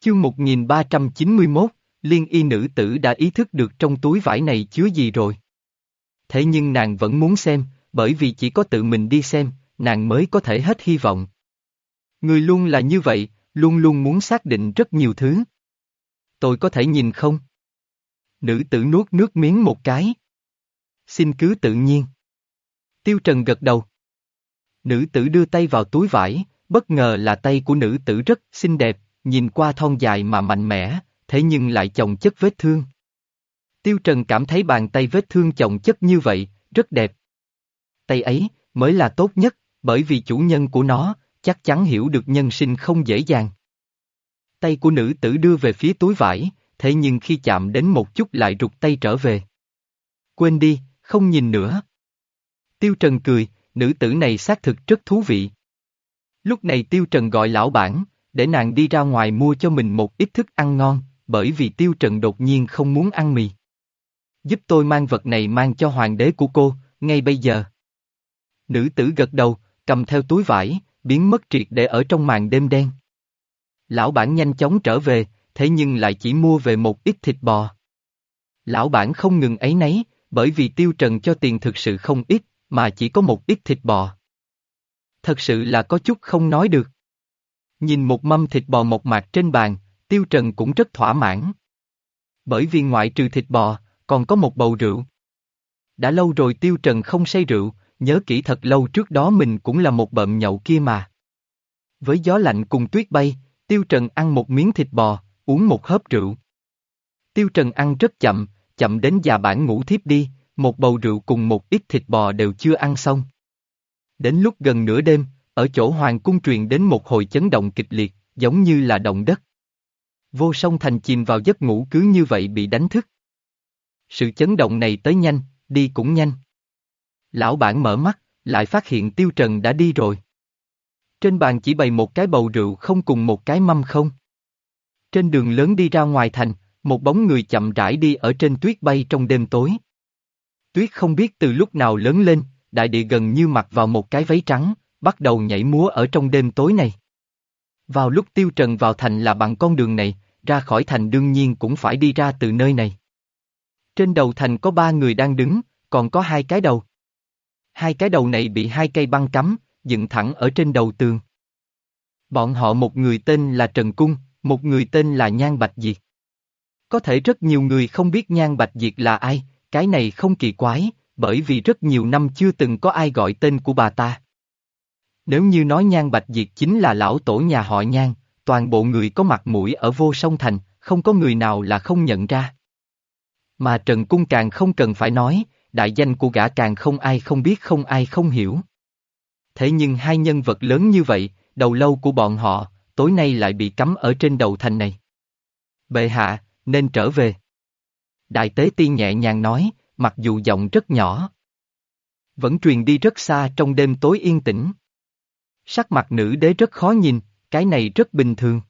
Chương 1391, liên y nữ tử đã ý thức được trong túi vải này chứa gì rồi. Thế nhưng nàng vẫn muốn xem, bởi vì chỉ có tự mình đi xem, nàng mới có thể hết hy vọng. Người luôn là như vậy, luôn luôn muốn xác định rất nhiều thứ. Tôi có thể nhìn không? Nữ tử nuốt nước miếng một cái. Xin cứ tự nhiên. Tiêu Trần gật đầu. Nữ tử đưa tay vào túi vải, bất ngờ là tay của nữ tử rất xinh đẹp, nhìn qua thon dài mà mạnh mẽ, thế nhưng lại chồng chất vết thương. Tiêu Trần cảm thấy bàn tay vết thương chồng chất như vậy, rất đẹp. Tay ấy, mới là tốt nhất, bởi vì chủ nhân của nó, chắc chắn hiểu được nhân sinh không dễ dàng. Tay của nữ tử đưa về phía túi vải, thế nhưng khi chạm đến một chút lại rụt tay trở về. Quên đi, không nhìn nữa. Tiêu Trần cười, nữ tử này xác thực rất thú vị. Lúc này Tiêu Trần gọi lão bản, để nàng đi ra ngoài mua cho mình một ít thức ăn ngon, bởi vì Tiêu Trần đột nhiên không muốn ăn mì. Giúp tôi mang vật này mang cho hoàng đế của cô, ngay bây giờ. Nữ tử gật đầu, cầm theo túi vải, biến mất triệt để ở trong màn đêm đen. Lão bản nhanh chóng trở về, thế nhưng lại chỉ mua về một ít thịt bò. Lão bản không ngừng ấy nấy, bởi vì tiêu trần cho tiền thực sự không ít, mà chỉ có một ít thịt bò. Thật sự là có chút không nói được. Nhìn một mâm thịt bò mộc mạc trên bàn, tiêu trần cũng rất thỏa mãn. Bởi vì ngoại trừ thịt bò, còn có một bầu rượu. Đã lâu rồi tiêu trần không say rượu, nhớ kỹ thật lâu trước đó mình cũng là một bợm nhậu kia mà. Với gió lạnh cùng tuyết bay, tiêu trần ăn một miếng thịt bò, uống một hớp rượu. Tiêu Trần ăn rất chậm, chậm đến già bản ngủ thiếp đi, một bầu rượu cùng một ít thịt bò đều chưa ăn xong. Đến lúc gần nửa đêm, ở chỗ hoàng cung truyền đến một hồi chấn động kịch liệt, giống như là động đất. Vô song thành chìm vào giấc ngủ cứ như vậy bị đánh thức. Sự chấn động này tới nhanh, đi cũng nhanh. Lão bản mở mắt, lại phát hiện Tiêu Trần đã đi rồi. Trên bàn chỉ bày một cái bầu rượu không cùng một cái mâm không. Trên đường lớn đi ra ngoài thành, một bóng người chậm rãi đi ở trên tuyết bay trong đêm tối. Tuyết không biết từ lúc nào lớn lên, đại địa gần như mặc vào một cái váy trắng, bắt đầu nhảy múa ở trong đêm tối này. Vào lúc tiêu trần vào thành là bằng con đường này, ra khỏi thành đương nhiên cũng phải đi ra từ nơi này. Trên đầu thành có ba người đang đứng, còn có hai cái đầu. Hai cái đầu này bị hai cây băng cắm, dựng thẳng ở trên đầu tường. Bọn họ một người tên là Trần Cung, một người tên là Nhan Bạch Diệt. Có thể rất nhiều người không biết Nhan Bạch Diệt là ai, cái này không kỳ quái, bởi vì rất nhiều năm chưa từng có ai gọi tên của bà ta. Nếu như nói Nhan Bạch Diệt chính là lão tổ nhà họ Nhan, toàn bộ người có mặt mũi ở vô song thành, không có người nào là không nhận ra. Mà Trần Cung càng không cần phải nói, đại danh của gã càng không ai không biết không ai không hiểu. Thế nhưng hai nhân vật lớn như vậy, đầu lâu của bọn họ, tối nay lại bị cắm ở trên đầu thành này. Bệ hạ, nên trở về. Đại tế tiên nhẹ nhàng nói, mặc dù giọng rất nhỏ. Vẫn truyền đi rất xa trong đêm tối yên tĩnh. Sắc mặt nữ đế rất khó nhìn, cái này rất bình thường.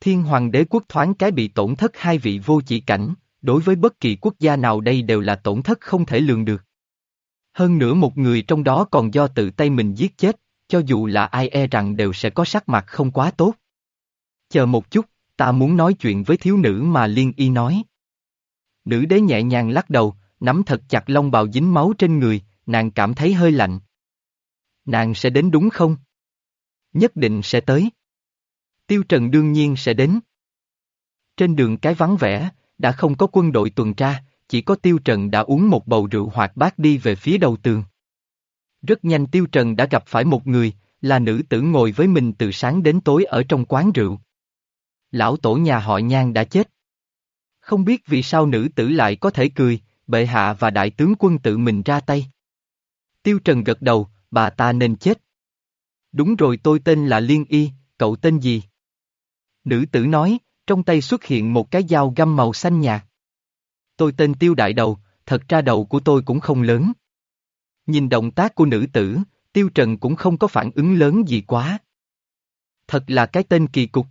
Thiên hoàng đế quốc thoáng cái bị tổn thất hai vị vô chỉ cảnh, đối với bất kỳ quốc gia nào đây đều là tổn thất không thể lường được. Hơn nữa một người trong đó còn do tự tay mình giết chết, cho dù là ai e rằng đều sẽ có sắc mặt không quá tốt. Chờ một chút, ta muốn nói chuyện với thiếu nữ mà liên y nói. Nữ đế nhẹ nhàng lắc đầu, nắm thật chặt lông bào dính máu trên người, nàng cảm thấy hơi lạnh. Nàng sẽ đến đúng không? Nhất định sẽ tới. Tiêu Trần đương nhiên sẽ đến. Trên đường cái vắng vẻ, đã không có quân đội tuần tra, chỉ có Tiêu Trần đã uống một bầu rượu hoạt bát đi về phía đầu tường. Rất nhanh Tiêu Trần đã gặp phải một người, là nữ tử ngồi với mình từ sáng đến tối ở trong quán rượu. Lão tổ nhà họ Nhan đã chết. Không biết vì sao nữ tử lại có thể cười, bệ hạ và đại tướng quân tự mình ra tay. Tiêu Trần gật đầu, bà ta nên chết. Đúng rồi tôi tên là Liên Y, cậu tên gì? Nữ tử nói, trong tay xuất hiện một cái dao găm màu xanh nhạt. Tôi tên Tiêu Đại Đầu, thật ra đầu của tôi cũng không lớn. Nhìn động tác của nữ tử, Tiêu Trần cũng không có phản ứng lớn gì quá. Thật là cái tên kỳ cục.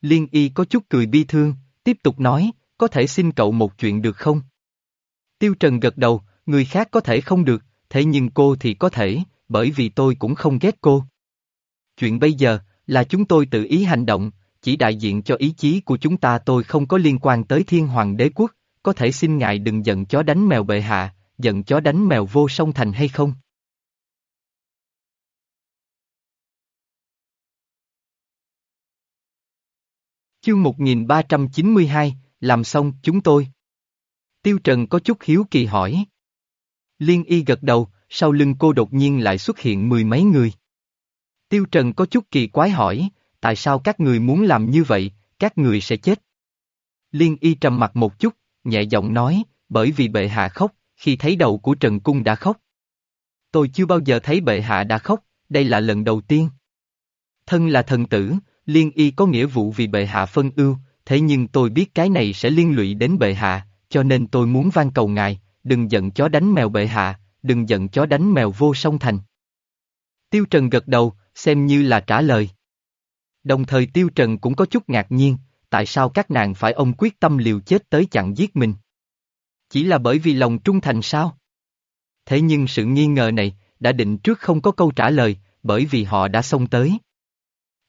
Liên y có chút cười bi thương, tiếp tục nói, có thể xin cậu một chuyện được không? Tiêu Trần gật đầu, người khác có thể không được, thế nhưng cô thì có thể, bởi vì tôi cũng không ghét cô. Chuyện bây giờ, là chúng tôi tự ý hành động, chỉ đại diện cho ý chí của chúng ta tôi không có liên quan tới thiên hoàng đế quốc, có thể xin ngài đừng giận chó đánh mèo bệ hạ, giận chó đánh mèo vô song thành hay không? Chương 1392, làm xong chúng tôi. Tiêu Trần có chút hiếu kỳ hỏi. Liên y gật đầu, sau lưng cô đột nhiên lại xuất hiện mười mấy người. Tiêu Trần có chút kỳ quái hỏi, tại sao các người muốn làm như vậy, các người sẽ chết. Liên y trầm mặt một chút, nhẹ giọng nói, bởi vì bệ hạ khóc, khi thấy đầu của Trần Cung đã khóc. Tôi chưa bao giờ thấy bệ hạ đã khóc, đây là lần đầu tiên. Thân là thần tử, liên y có nghĩa vụ vì bệ hạ phân ưu, thế nhưng tôi biết cái này sẽ liên lụy đến bệ hạ, cho nên tôi muốn van cầu ngài, đừng giận chó đánh mèo bệ hạ, đừng giận chó đánh mèo vô song thành. Tiêu Trần gật đầu, xem như là trả lời. Đồng thời Tiêu Trần cũng có chút ngạc nhiên, tại sao các nàng phải ông quyết tâm liều chết tới chặn giết mình? Chỉ là bởi vì lòng trung thành sao? Thế nhưng sự nghi ngờ này, đã định trước không có câu trả lời, bởi vì họ đã xông tới.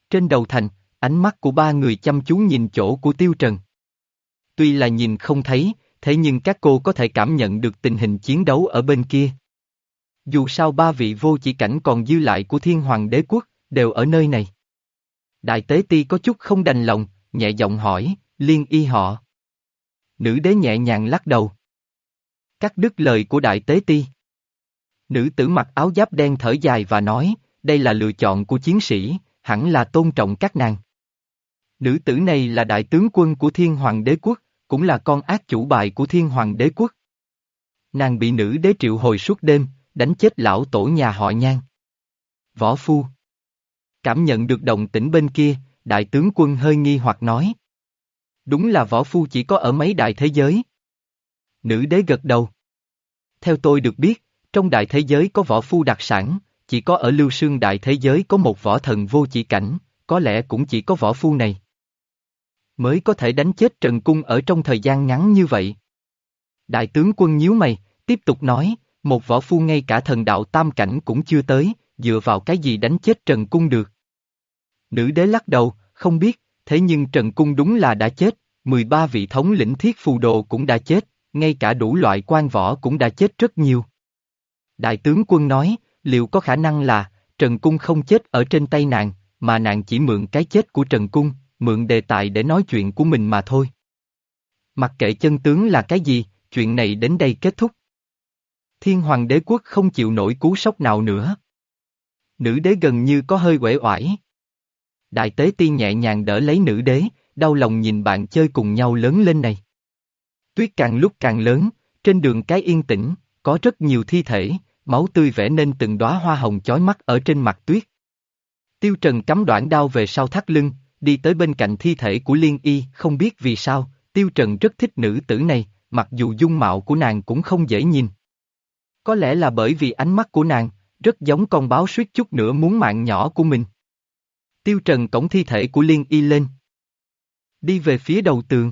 Trên đầu thành, ánh mắt của ba người chăm chú nhìn chỗ của Tiêu Trần. Tuy là nhìn không thấy, thế nhưng các cô có thể cảm nhận được tình hình chiến đấu ở bên kia. Dù sao ba vị vô chỉ cảnh còn dư lại của thiên hoàng đế quốc, đều ở nơi này. Đại tế ti có chút không đành lòng, nhẹ giọng hỏi, liên y họ. Nữ đế nhẹ nhàng lắc đầu. Cắt đứt lời của đại tế ti. Nữ tử mặc áo giáp đen thở dài và nói, đây là lựa chọn của chiến sĩ, hẳn là tôn trọng các nàng. Nữ tử này là đại tướng quân của thiên hoàng đế quốc, cũng là con ác chủ bài của thiên hoàng đế quốc. Nàng bị nữ đế triệu hồi suốt đêm, đánh chết lão tổ nhà họ nhan. Võ phu. Cảm nhận được động tĩnh bên kia, đại tướng quân hơi nghi hoặc nói. Đúng là võ phu chỉ có ở mấy đại thế giới. Nữ đế gật đầu. Theo tôi được biết, trong đại thế giới có võ phu đặc sản, chỉ có ở lưu sương đại thế giới có một võ thần vô chỉ cảnh, có lẽ cũng chỉ có võ phu này. Mới có thể đánh chết Trần Cung ở trong thời gian ngắn như vậy. Đại tướng quân nhíu mày, tiếp tục nói, một võ phu ngay cả thần đạo tam cảnh cũng chưa tới, dựa vào cái gì đánh chết Trần Cung được. Nữ đế lắc đầu, không biết, thế nhưng Trần Cung đúng là đã chết, 13 vị thống lĩnh thiết phù đồ cũng đã chết, ngay cả đủ loại quan võ cũng đã chết rất nhiều. Đại tướng quân nói, liệu có khả năng là, Trần Cung không chết ở trên tay nàng, mà nàng chỉ mượn cái chết của Trần Cung, mượn đề tài để nói chuyện của mình mà thôi. Mặc kệ chân tướng là cái gì, chuyện này đến đây kết thúc. Thiên hoàng đế quốc không chịu nổi cú sốc nào nữa. Nữ đế gần như có hơi quể oải. Đại tế tiên nhẹ nhàng đỡ lấy nữ đế, đau lòng nhìn bạn chơi cùng nhau lớn lên này. Tuyết càng lúc càng lớn, trên đường cái yên tĩnh, có rất nhiều thi thể, máu tươi vẽ nên từng đóa hoa hồng chói mắt ở trên mặt tuyết. Tiêu Trần cắm đoạn đao về sau thắt lưng, đi tới bên cạnh thi thể của Liên Y, không biết vì sao, Tiêu Trần rất thích nữ tử này, mặc dù dung mạo của nàng cũng không dễ nhìn. Có lẽ là bởi vì ánh mắt của nàng, rất giống con báo suýt chút nữa muốn mạng nhỏ của mình. Tiêu Trần cổng thi thể của Liên Y lên. Đi về phía đầu tường.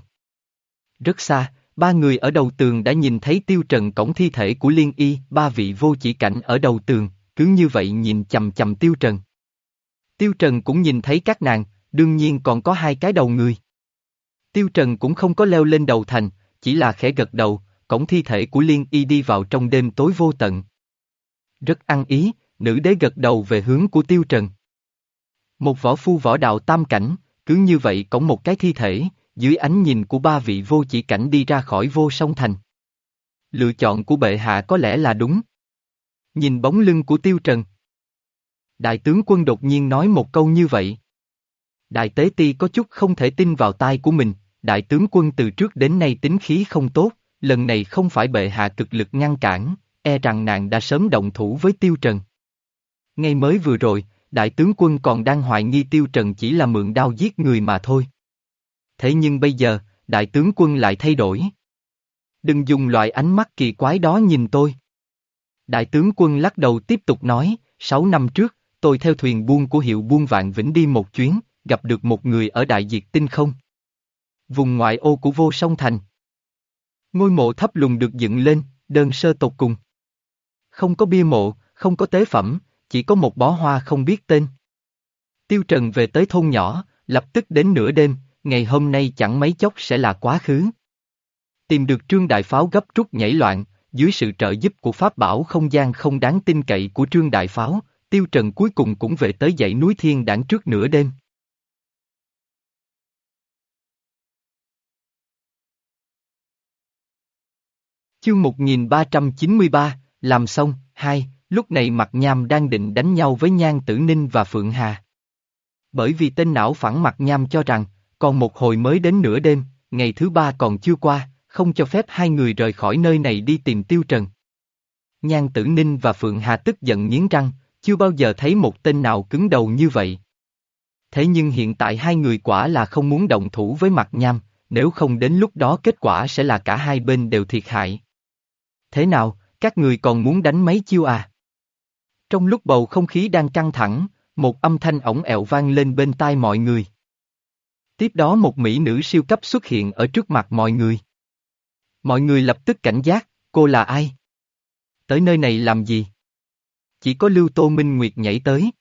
Rất xa, ba người ở đầu tường đã nhìn thấy Tiêu Trần cổng thi thể của Liên Y, ba vị vô chỉ cảnh ở đầu tường, cứ như vậy nhìn chầm chầm Tiêu Trần. Tiêu Trần cũng nhìn thấy các nàng, đương nhiên còn có hai cái đầu người. Tiêu Trần cũng không có leo lên đầu thành, chỉ là khẽ gật đầu, cổng thi thể của Liên Y đi vào trong đêm tối vô tận. Rất ăn ý, nữ đế gật đầu về hướng của Tiêu Trần. Một võ phu võ đạo tam cảnh, cứ như vậy cổng một cái thi thể, dưới ánh nhìn của ba vị vô chỉ cảnh đi ra khỏi vô song thành. Lựa chọn của bệ hạ có lẽ là đúng. Nhìn bóng lưng của Tiêu Trần. Đại tướng quân đột nhiên nói một câu như vậy. Đại tế ti có chút không thể tin vào tai của mình, đại tướng quân từ trước đến nay tính khí không tốt, lần này không phải bệ hạ cực lực ngăn cản, e rằng nàng đã sớm động thủ với Tiêu Trần. Ngay mới vừa rồi, đại tướng quân còn đang hoài nghi Tiêu Trần chỉ là mượn đao giết người mà thôi. Thế nhưng bây giờ, đại tướng quân lại thay đổi. Đừng dùng loại ánh mắt kỳ quái đó nhìn tôi. Đại tướng quân lắc đầu tiếp tục nói, sáu năm trước, tôi theo thuyền buôn của hiệu buôn vạn vĩnh đi một chuyến, gặp được một người ở đại diệt tinh không. Vùng ngoại ô của vô song thành. Ngôi mộ thấp lùng được dựng lên, đơn sơ tột cùng. Không có bia mộ, không có tế phẩm, chỉ có một bó hoa không biết tên. Tiêu Trần về tới thôn nhỏ, lập tức đến nửa đêm, ngày hôm nay chẳng mấy chốc sẽ là quá khứ. Tìm được trương đại pháo gấp rút nhảy loạn, dưới sự trợ giúp của pháp bảo không gian không đáng tin cậy của trương đại pháo, tiêu trần cuối cùng cũng về tới dãy núi thiên đảng trước nửa đêm. Chương 1393, làm xong, hai, lúc này mặt nham đang định đánh nhau với nhan tử ninh và Phượng Hà. Bởi vì tên não phẳng mặt nham cho rằng, còn một hồi mới đến nửa đêm, ngày thứ ba còn chưa qua, không cho phép hai người rời khỏi nơi này đi tìm tiêu trần. Nhan tử ninh và Phượng Hà tức giận nghiến răng, chưa bao giờ thấy một tên nào cứng đầu như vậy. Thế nhưng hiện tại hai người quả là không muốn động thủ với mặt nham, nếu không đến lúc đó kết quả sẽ là cả hai bên đều thiệt hại. Thế nào, các người còn muốn đánh mấy chiêu à? Trong lúc bầu không khí đang căng thẳng, một âm thanh ổng ẹo vang lên bên tai mọi người. Tiếp đó một mỹ nữ siêu cấp xuất hiện ở trước mặt mọi người. Mọi người lập tức cảnh giác, cô là ai? Tới nơi này làm gì? Chỉ có Lưu Tô Minh Nguyệt nhảy tới.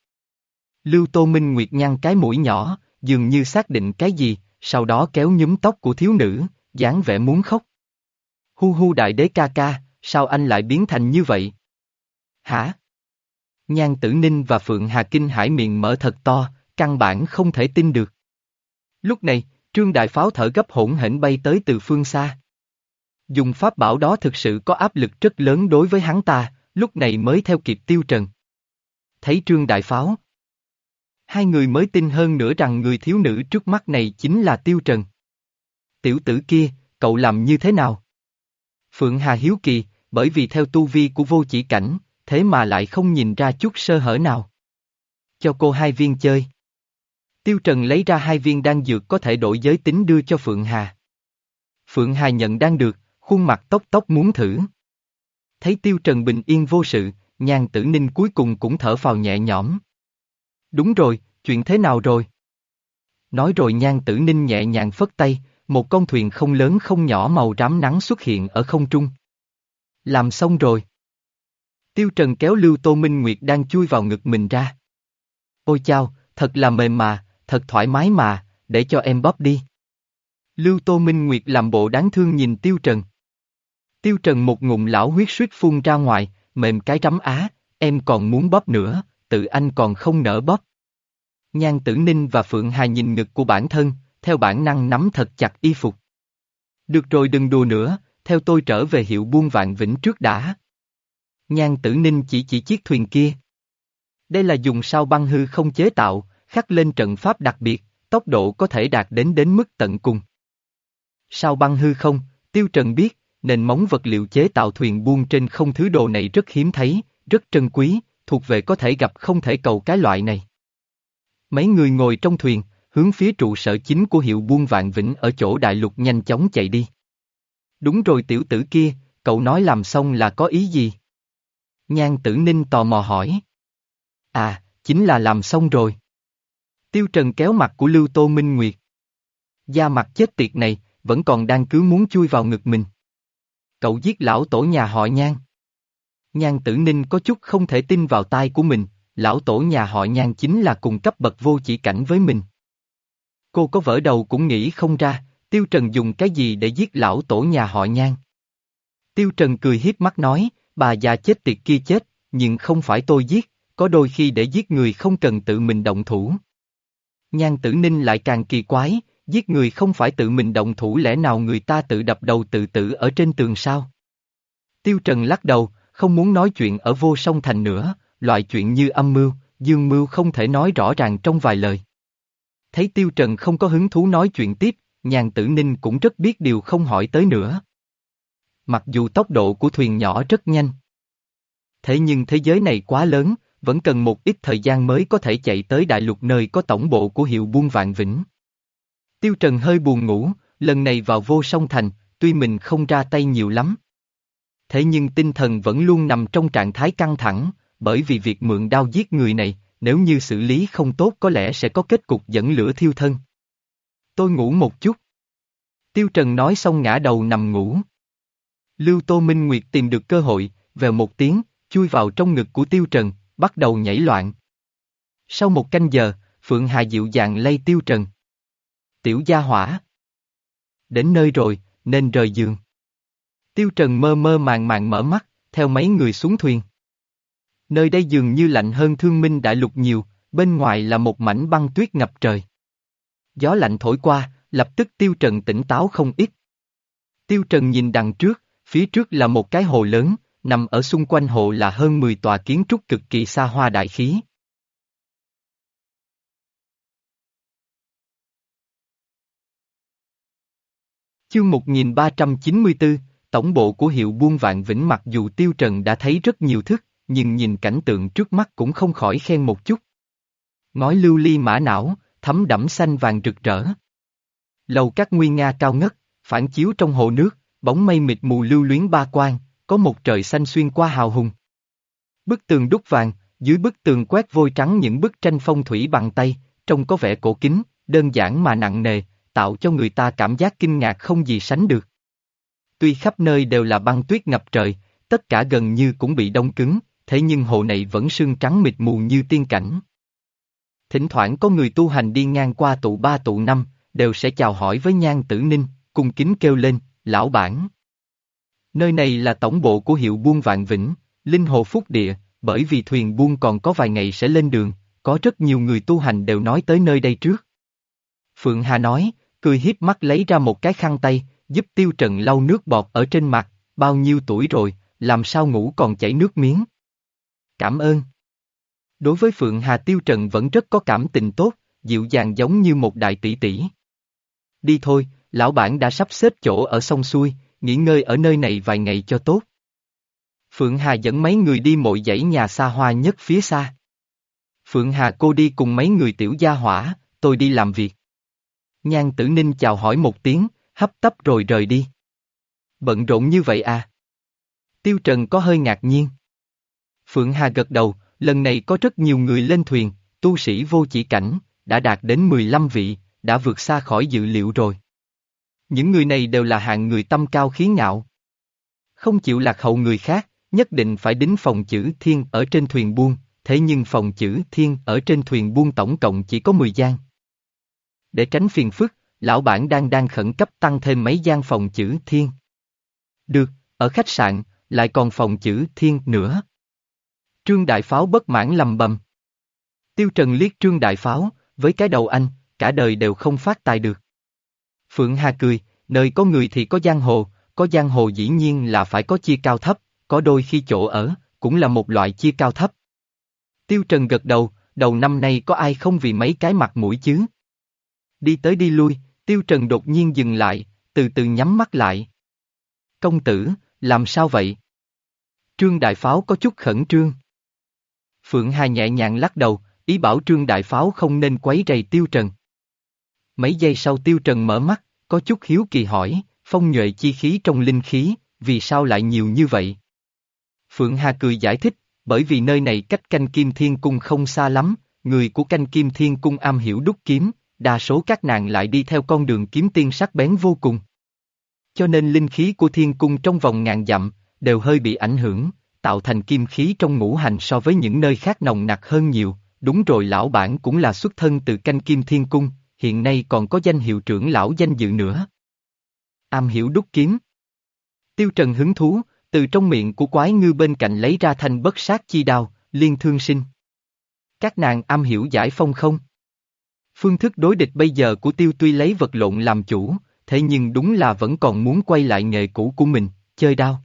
Lưu Tô Minh Nguyệt nhăn cái mũi nhỏ, dường như xác định cái gì, sau đó kéo nhúm tóc của thiếu nữ, dáng vẻ muốn khóc. Hu hu đại đế ca ca, sao anh lại biến thành như vậy? Hả? Nhan tử ninh và Phượng Hà Kinh hải miệng mở thật to, căn bản không thể tin được. Lúc này, trương đại pháo thở gấp hỗn hển bay tới từ phương xa. Dùng pháp bảo đó thực sự có áp lực rất lớn đối với hắn ta, lúc này mới theo kịp tiêu trần. Thấy trương đại pháo. Hai người mới tin hơn nữa rằng người thiếu nữ trước mắt này chính là tiêu trần. Tiểu tử kia, cậu làm như thế nào? Phượng Hà hiếu kỳ, bởi vì theo tu vi của vô chỉ cảnh, thế mà lại không nhìn ra chút sơ hở nào. Cho cô hai viên chơi. Tiêu Trần lấy ra hai viên đan dược có thể đổi giới tính đưa cho Phượng Hà. Phượng Hà nhận đang được, khuôn mặt tóc tóc muốn thử. Thấy Tiêu Trần bình yên vô sự, nhan tử ninh cuối cùng cũng thở phào nhẹ nhõm. Đúng rồi, chuyện thế nào rồi? Nói rồi nhan tử ninh nhẹ nhàng phất tay, một con thuyền không lớn không nhỏ màu rám nắng xuất hiện ở không trung. Làm xong rồi. Tiêu Trần kéo Lưu Tô Minh Nguyệt đang chui vào ngực mình ra. Ôi chao, thật là mềm mà, thật thoải mái mà, để cho em bóp đi. Lưu Tô Minh Nguyệt làm bộ đáng thương nhìn Tiêu Trần. Tiêu Trần một ngụm lão huyết suýt phun ra ngoài, mềm cái rắm á, em còn muốn bóp nữa, tự anh còn không nỡ bóp. Nhan Tử Ninh và Phượng Hà nhìn ngực của bản thân, theo bản năng nắm thật chặt y phục. Được rồi đừng đùa nữa, theo tôi trở về hiệu buôn vạn vĩnh trước đã. Nhan Tử Ninh chỉ chỉ chiếc thuyền kia. Đây là dùng sao băng hư không chế tạo, khắc lên trận pháp đặc biệt, tốc độ có thể đạt đến đến mức tận cùng. Sao băng hư không, Tiêu Trần biết, nền móng vật liệu chế tạo thuyền buôn trên không thứ đồ này rất hiếm thấy, rất trân quý, thuộc về có thể gặp không thể cầu cái loại này. Mấy người ngồi trong thuyền, hướng phía trụ sở chính của hiệu buôn vạn vĩnh ở chỗ đại lục nhanh chóng chạy đi. Đúng rồi tiểu tử kia, cậu nói làm xong là có ý gì? Nhan tử ninh tò mò hỏi. À, chính là làm xong rồi. Tiêu Trần kéo mặt của Lưu Tô Minh Nguyệt. Da mặt chết tiệt này, vẫn còn đang cứ muốn chui vào ngực mình. Cậu giết lão tổ nhà họ Nhan. Nhan tử ninh có chút không thể tin vào tai của mình, lão tổ nhà họ Nhan chính là cùng cấp bậc vô chỉ cảnh với mình. Cô có vỡ đầu cũng nghĩ không ra, Tiêu Trần dùng cái gì để giết lão tổ nhà họ Nhan. Tiêu Trần cười hiếp mắt nói, bà già chết tiệt kia chết, nhưng không phải tôi giết, có đôi khi để giết người không cần tự mình động thủ. Nhan tử ninh lại càng kỳ quái, giết người không phải tự mình động thủ lẽ nào người ta tự đập đầu tự tử ở trên tường sao? Tiêu Trần lắc đầu, không muốn nói chuyện ở vô song thành nữa, loại chuyện như âm mưu, dương mưu không thể nói rõ ràng trong vài lời. Thấy Tiêu Trần không có hứng thú nói chuyện tiếp, nhàn tử ninh cũng rất biết điều không hỏi tới nữa. Mặc dù tốc độ của thuyền nhỏ rất nhanh. Thế nhưng thế giới này quá lớn, vẫn cần một ít thời gian mới có thể chạy tới đại lục nơi có tổng bộ của hiệu buôn vạn vĩnh. Tiêu Trần hơi buồn ngủ, lần này vào vô song thành, tuy mình không ra tay nhiều lắm. Thế nhưng tinh thần vẫn luôn nằm trong trạng thái căng thẳng, bởi vì việc mượn đao giết người này, nếu như xử lý không tốt có lẽ sẽ có kết cục dẫn lửa thiêu thân. Tôi ngủ một chút. Tiêu Trần nói xong ngã đầu nằm ngủ. Lưu Tô Minh Nguyệt tìm được cơ hội, vèo một tiếng, chui vào trong ngực của Tiêu Trần, bắt đầu nhảy loạn. Sau một canh giờ, Phượng Hà dịu dàng lay Tiêu Trần. Tiểu gia hỏa. Đến nơi rồi, nên rời giường. Tiêu Trần mơ mơ màng màng mở mắt, theo mấy người xuống thuyền. Nơi đây dường như lạnh hơn thương minh đại lục nhiều, bên ngoài là một mảnh băng tuyết ngập trời. Gió lạnh thổi qua, lập tức Tiêu Trần tỉnh táo không ít. Tiêu Trần nhìn đằng trước, phía trước là một cái hồ lớn, nằm ở xung quanh hồ là hơn 10 tòa kiến trúc cực kỳ xa hoa đại khí. Chương 1394, Tổng bộ của hiệu buôn vạn vĩnh mặc dù Tiêu Trần đã thấy rất nhiều thức, nhưng nhìn cảnh tượng trước mắt cũng không khỏi khen một chút. Ngói lưu ly mã não, thấm đẫm xanh vàng rực rỡ. Lầu các nguyên nga cao ngất, phản chiếu trong hồ nước, bóng mây mịt mù lưu luyến ba quan, có một trời xanh xuyên qua hào hùng. Bức tường đúc vàng, dưới bức tường quét vôi trắng những bức tranh phong thủy bằng tay, trông có vẻ cổ kính, đơn giản mà nặng nề, tạo cho người ta cảm giác kinh ngạc không gì sánh được. Tuy khắp nơi đều là băng tuyết ngập trời, tất cả gần như cũng bị đông cứng, thế nhưng hồ này vẫn sương trắng mịt mù như tiên cảnh. Thỉnh thoảng có người tu hành đi ngang qua tụ ba tụ năm, đều sẽ chào hỏi với nhan tử ninh, cung kính kêu lên, lão bản. Nơi này là tổng bộ của hiệu buôn Vạn Vĩnh, Linh Hồ Phúc Địa, bởi vì thuyền buôn còn có vài ngày sẽ lên đường, có rất nhiều người tu hành đều nói tới nơi đây trước. Phượng Hà nói, cười hiếp mắt lấy ra một cái khăn tay, giúp Tiêu Trần lau nước bọt ở trên mặt, bao nhiêu tuổi rồi, làm sao ngủ còn chảy nước miếng. Cảm ơn. Đối với Phượng Hà Tiêu Trần vẫn rất có cảm tình tốt, dịu dàng giống như một đại tỷ tỷ. Đi thôi, lão bản đã sắp xếp chỗ ở sông xuôi, nghỉ ngơi ở nơi này vài ngày cho tốt. Phượng Hà dẫn mấy người đi mội dãy nhà xa hoa nhất phía xa. Phượng Hà cô đi cùng mấy người tiểu gia hỏa, tôi đi làm việc. Nhan tử ninh chào hỏi một tiếng, hấp tấp rồi rời đi. Bận rộn như vậy à? Tiêu Trần có hơi ngạc nhiên. Phượng Hà gật đầu, lần này có rất nhiều người lên thuyền, tu sĩ vô chỉ cảnh, đã đạt đến 15 vị, đã vượt xa khỏi dự liệu rồi. Những người này đều là hạng người tâm cao khí ngạo. Không chịu lạc hậu người khác, nhất định phải đính phòng chữ thiên ở trên thuyền buôn, thế nhưng phòng chữ thiên ở trên thuyền buôn tổng cộng chỉ có 10 gian. Để tránh phiền phức, lão bản đang đang khẩn cấp tăng thêm mấy gian phòng chữ thiên. Được, ở khách sạn, lại còn phòng chữ thiên nữa. Trương Đại Pháo bất mãn lầm bầm. Tiêu Trần liếc Trương Đại Pháo, với cái đầu anh, cả đời đều không phát tài được. Phượng Hà cười, nơi có người thì có giang hồ, có giang hồ dĩ nhiên là phải có chia cao thấp, có đôi khi chỗ ở, cũng là một loại chia cao thấp. Tiêu Trần gật đầu, đầu năm nay có ai không vì mấy cái mặt mũi chứ? Đi tới đi lui, Tiêu Trần đột nhiên dừng lại, từ từ nhắm mắt lại. Công tử, làm sao vậy? Trương Đại Pháo có chút khẩn trương. Phượng Hà nhẹ nhàng lắc đầu, ý bảo Trương Đại Pháo không nên quấy rầy Tiêu Trần. Mấy giây sau Tiêu Trần mở mắt, có chút hiếu kỳ hỏi, phong nhuệ chi khí trong linh khí, vì sao lại nhiều như vậy? Phượng Hà cười giải thích, bởi vì nơi này cách canh kim thiên cung không xa lắm, người của canh kim thiên cung am hiểu đúc kiếm, đa số các nàng lại đi theo con đường kiếm tiên sắc bén vô cùng. Cho nên linh khí của thiên cung trong vòng ngàn dặm, đều hơi bị ảnh hưởng, tạo thành kim khí trong ngũ hành so với những nơi khác nồng nặc hơn nhiều, đúng rồi lão bản cũng là xuất thân từ canh kim thiên cung, hiện nay còn có danh hiệu trưởng lão danh dự nữa. Am hiểu đúc kiếm. Tiêu Trần hứng thú, từ trong miệng của quái ngư bên cạnh lấy ra thanh bất sát chi đao, liên thương sinh. Các nàng am hiểu giải phong không? Phương thức đối địch bây giờ của tiêu tuy lấy vật lộn làm chủ, thế nhưng đúng là vẫn còn muốn quay lại nghề cũ của mình, chơi đao.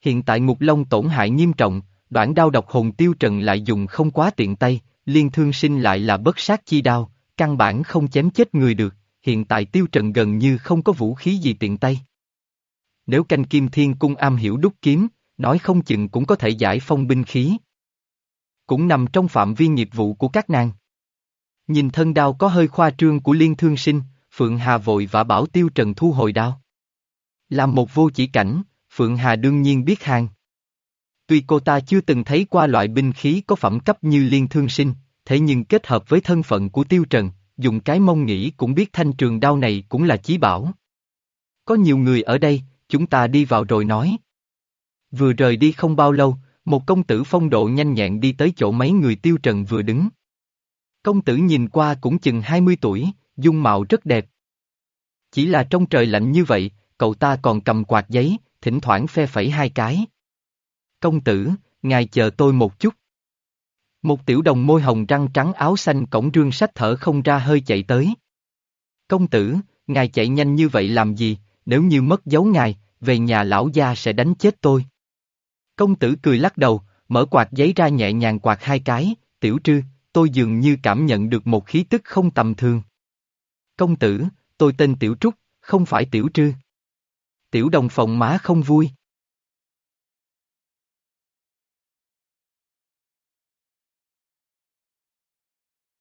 Hiện tại ngục long tổn hại nghiêm trọng, đoạn đao độc hồn tiêu trần lại dùng không quá tiện tay, liên thương sinh lại là bất sát chi đao, căn bản không chém chết người được, hiện tại tiêu trần gần như không có vũ khí gì tiện tay. Nếu canh kim thiên cung am hiểu đúc kiếm, nói không chừng cũng có thể giải phong binh khí. Cũng nằm trong phạm vi nghiệp vụ của các nàng. Nhìn thân đao có hơi khoa trương của liên thương sinh, Phượng Hà vội và bảo tiêu trần thu hồi đao. Làm một vô chỉ cảnh, Phượng Hà đương nhiên biết hàng. Tuy cô ta chưa từng thấy qua loại binh khí có phẩm cấp như liên thương sinh, thế nhưng kết hợp với thân phận của Tiêu Trần, dùng cái mông nghĩ cũng biết thanh trường đao này cũng là chí bảo. Có nhiều người ở đây, chúng ta đi vào rồi nói. Vừa rời đi không bao lâu, một công tử phong độ nhanh nhẹn đi tới chỗ mấy người Tiêu Trần vừa đứng. Công tử nhìn qua cũng chừng 20 tuổi, dung mạo rất đẹp. Chỉ là trong trời lạnh như vậy, cậu ta còn cầm quạt giấy, thỉnh thoảng phe phẩy hai cái. Công tử, ngài chờ tôi một chút. Một tiểu đồng môi hồng răng trắng áo xanh cổng rương sách thở không ra hơi chạy tới. Công tử, ngài chạy nhanh như vậy làm gì, nếu như mất dấu ngài, về nhà lão gia sẽ đánh chết tôi. Công tử cười lắc đầu, mở quạt giấy ra nhẹ nhàng quạt hai cái, tiểu trư, tôi dường như cảm nhận được một khí tức không tầm thường. Công tử, tôi tên Tiểu Trúc, không phải Tiểu Trư. Tiểu đồng phòng má không vui.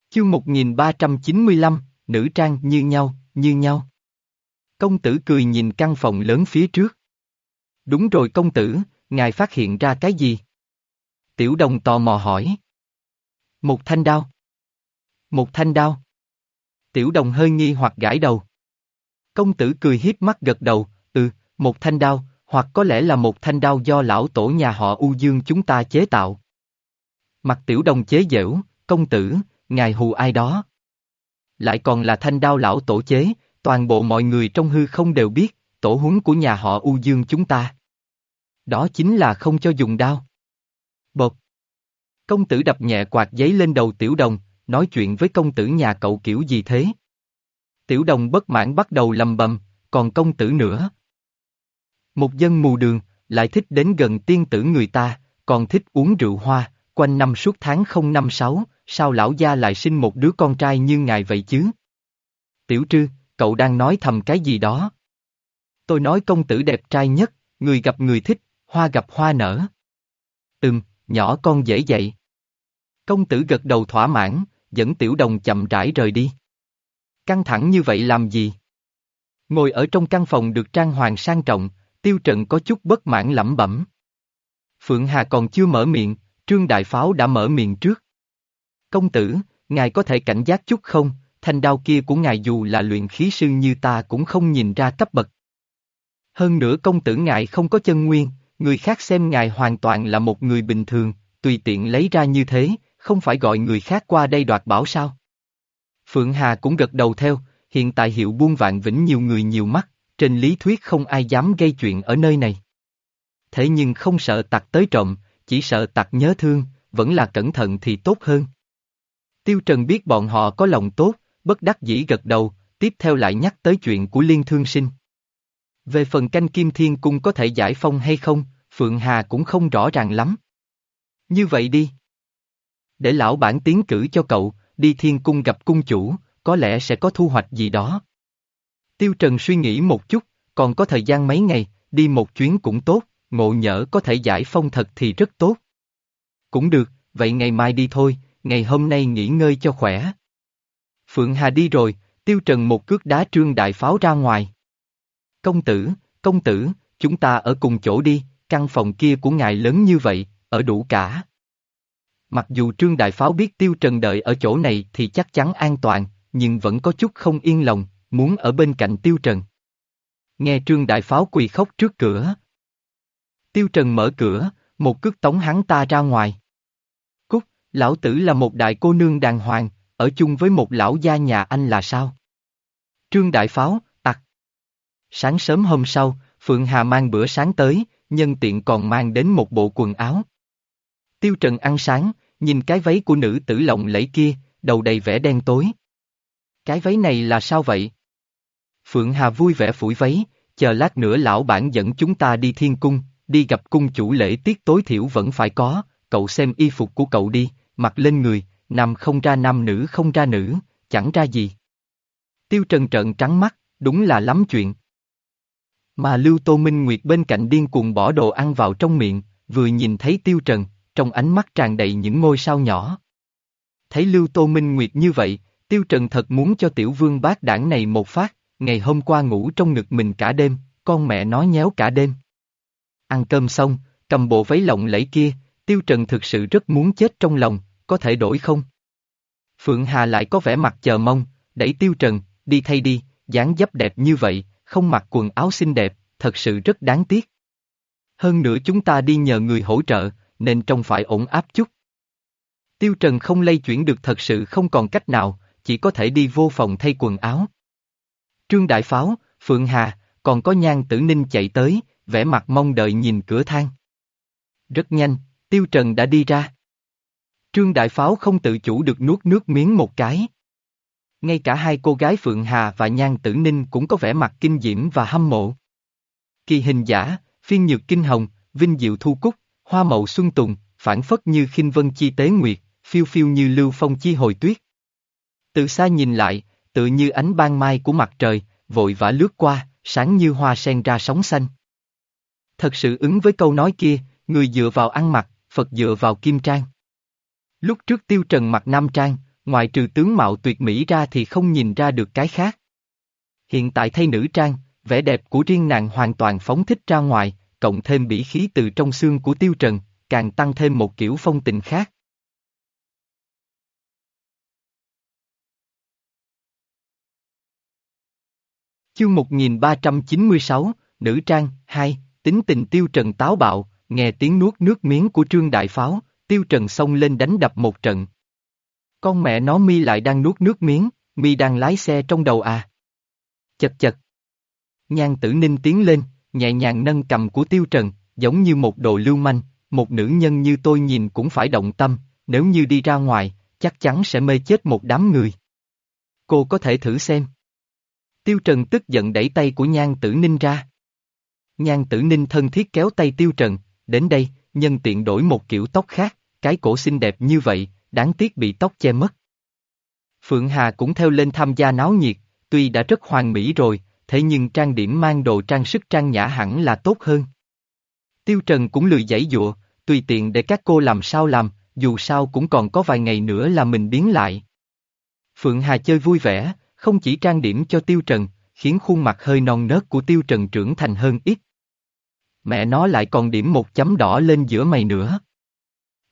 Chương 1395, nữ trang như nhau, như nhau. Công tử cười nhìn căn phòng lớn phía trước. Đúng rồi công tử, ngài phát hiện ra cái gì? Tiểu đồng tò mò hỏi. Một thanh đao. Một thanh đao. Tiểu đồng hơi nghi hoặc gãi đầu. Công tử cười hiếp mắt gật đầu, một thanh đao, hoặc có lẽ là một thanh đao do lão tổ nhà họ U Dương chúng ta chế tạo. Mặt tiểu đồng chế giễu, công tử, ngài hù ai đó. Lại còn là thanh đao lão tổ chế, toàn bộ mọi người trong hư không đều biết, tổ huấn của nhà họ U Dương chúng ta. Đó chính là không cho dùng đao. Bột. Công tử đập nhẹ quạt giấy lên đầu tiểu đồng, nói chuyện với công tử nhà cậu kiểu gì thế? Tiểu đồng bất mãn bắt đầu lầm bầm, còn công tử nữa. Một dân mù đường, lại thích đến gần tiên tử người ta, còn thích uống rượu hoa, quanh năm suốt tháng không năm sáu, sao lão gia lại sinh một đứa con trai như ngài vậy chứ? Tiểu trư, cậu đang nói thầm cái gì đó? Tôi nói công tử đẹp trai nhất, người gặp người thích, hoa gặp hoa nở. Ừm, nhỏ con dễ dậy. Công tử gật đầu thỏa mãn, dẫn tiểu đồng chậm rãi rời đi. Căng thẳng như vậy làm gì? Ngồi ở trong căn phòng được trang hoàng sang trọng, tiêu trận có chút bất mãn lẩm bẩm. Phượng Hà còn chưa mở miệng, Trương Đại Pháo đã mở miệng trước. Công tử, ngài có thể cảnh giác chút không, thanh đao kia của ngài dù là luyện khí sư như ta cũng không nhìn ra cấp bậc. Hơn nữa công tử ngài không có chân nguyên, người khác xem ngài hoàn toàn là một người bình thường, tùy tiện lấy ra như thế, không phải gọi người khác qua đây đoạt bảo sao? Phượng Hà cũng gật đầu theo, hiện tại hiệu buôn vạn vĩnh nhiều người nhiều mắt, trên lý thuyết không ai dám gây chuyện ở nơi này. Thế nhưng không sợ tặc tới trộm, chỉ sợ tặc nhớ thương, vẫn là cẩn thận thì tốt hơn. Tiêu Trần biết bọn họ có lòng tốt, bất đắc dĩ gật đầu, tiếp theo lại nhắc tới chuyện của Liên Thương Sinh. Về phần canh Kim Thiên Cung có thể giải phong hay không, Phượng Hà cũng không rõ ràng lắm. Như vậy đi. Để lão bản tiến cử cho cậu, đi thiên cung gặp cung chủ, có lẽ sẽ có thu hoạch gì đó. Tiêu Trần suy nghĩ một chút, còn có thời gian mấy ngày, đi một chuyến cũng tốt, ngộ nhỡ có thể giải phong thật thì rất tốt. Cũng được, vậy ngày mai đi thôi, ngày hôm nay nghỉ ngơi cho khỏe. Phượng Hà đi rồi, Tiêu Trần một cước đá trương đại pháo ra ngoài. Công tử, công tử, chúng ta ở cùng chỗ đi, căn phòng kia của ngài lớn như vậy, ở đủ cả. Mặc dù Trương Đại Pháo biết Tiêu Trần đợi ở chỗ này thì chắc chắn an toàn, nhưng vẫn có chút không yên lòng, muốn ở bên cạnh Tiêu Trần. Nghe Trương Đại Pháo quỳ khóc trước cửa. Tiêu Trần mở cửa, một cước tống hắn ta ra ngoài. Cúc, lão tử là một đại cô nương đàng hoàng, ở chung với một lão gia nhà anh là sao? Trương Đại Pháo, tặc. Sáng sớm hôm sau, Phượng Hà mang bữa sáng tới, nhân tiện còn mang đến một bộ quần áo. Tiêu Trần ăn sáng, nhìn cái váy của nữ tử lộng lẫy kia, đầu đầy vẻ đen tối. Cái váy này là sao vậy? Phượng Hà vui vẻ phủi váy, chờ lát nữa lão bản dẫn chúng ta đi thiên cung, đi gặp cung chủ lễ tiết tối thiểu vẫn phải có, cậu xem y phục của cậu đi, mặc lên người, nam không ra nam nữ không ra nữ, chẳng ra gì. Tiêu Trần trợn trắng mắt, đúng là lắm chuyện. Mà Lưu Tô Minh Nguyệt bên cạnh điên cuồng bỏ đồ ăn vào trong miệng, vừa nhìn thấy Tiêu Trần, trong ánh mắt tràn đầy những ngôi sao nhỏ. Thấy Lưu Tô Minh Nguyệt như vậy, Tiêu Trần thật muốn cho tiểu vương bác đảng này một phát, ngày hôm qua ngủ trong ngực mình cả đêm, con mẹ nói nhéo cả đêm. Ăn cơm xong, cầm bộ váy lộng lẫy kia, Tiêu Trần thực sự rất muốn chết trong lòng, có thể đổi không? Phượng Hà lại có vẻ mặt chờ mong, đẩy Tiêu Trần, đi thay đi, dáng dấp đẹp như vậy, không mặc quần áo xinh đẹp, thật sự rất đáng tiếc. Hơn nữa chúng ta đi nhờ người hỗ trợ, nên trông phải ổn áp chút. Tiêu Trần không lây chuyển được thật sự không còn cách nào, chỉ có thể đi vô phòng thay quần áo. Trương Đại Pháo, Phượng Hà, còn có nhan tử ninh chạy tới, vẻ mặt mong đợi nhìn cửa thang. Rất nhanh, Tiêu Trần đã đi ra. Trương Đại Pháo không tự chủ được nuốt nước miếng một cái. Ngay cả hai cô gái Phượng Hà và Nhan Tử Ninh cũng có vẻ mặt kinh diễm và hâm mộ. Kỳ hình giả, phiên nhược kinh hồng, vinh diệu thu cúc, hoa mậu xuân tùng, phản phất như khinh vân chi tế nguyệt, phiêu phiêu như lưu phong chi hồi tuyết. Từ xa nhìn lại, tự như ánh ban mai của mặt trời, vội vã lướt qua, sáng như hoa sen ra sóng xanh. Thật sự ứng với câu nói kia, người dựa vào ăn mặc, Phật dựa vào kim trang. Lúc trước tiêu trần mặc nam trang, ngoài trừ tướng mạo tuyệt mỹ ra thì không nhìn ra được cái khác. Hiện tại thay nữ trang, vẻ đẹp của riêng nàng hoàn toàn phóng thích ra ngoài, cộng thêm bỉ khí từ trong xương của tiêu trần, càng tăng thêm một kiểu phong tình khác. Chương 1396, Nữ Trang, 2, tính tình tiêu trần táo bạo, nghe tiếng nuốt nước miếng của trương đại pháo, tiêu trần xông lên đánh đập một trận. Con mẹ nó mi lại đang nuốt nước miếng, mi đang lái xe trong đầu à. Chật chật. Nhan tử ninh tiến lên, nhẹ nhàng nâng cầm của tiêu trần, giống như một đồ lưu manh, một nữ nhân như tôi nhìn cũng phải động tâm, nếu như đi ra ngoài, chắc chắn sẽ mê chết một đám người. Cô có thể thử xem. Tiêu Trần tức giận đẩy tay của Nhan Tử Ninh ra. Nhan Tử Ninh thân thiết kéo tay Tiêu Trần, đến đây, nhân tiện đổi một kiểu tóc khác, cái cổ xinh đẹp như vậy, đáng tiếc bị tóc che mất. Phượng Hà cũng theo lên tham gia náo nhiệt, tuy đã rất hoàn mỹ rồi, thế nhưng trang điểm mang đồ trang sức trang nhã hẳn là tốt hơn. Tiêu Trần cũng lười giải dụa, tùy tiện để các cô làm sao làm, dù sao cũng còn có vài ngày nữa là mình biến lại. Phượng Hà chơi vui vẻ, không chỉ trang điểm cho Tiêu Trần, khiến khuôn mặt hơi non nớt của Tiêu Trần trưởng thành hơn ít. Mẹ nó lại còn điểm một chấm đỏ lên giữa mày nữa.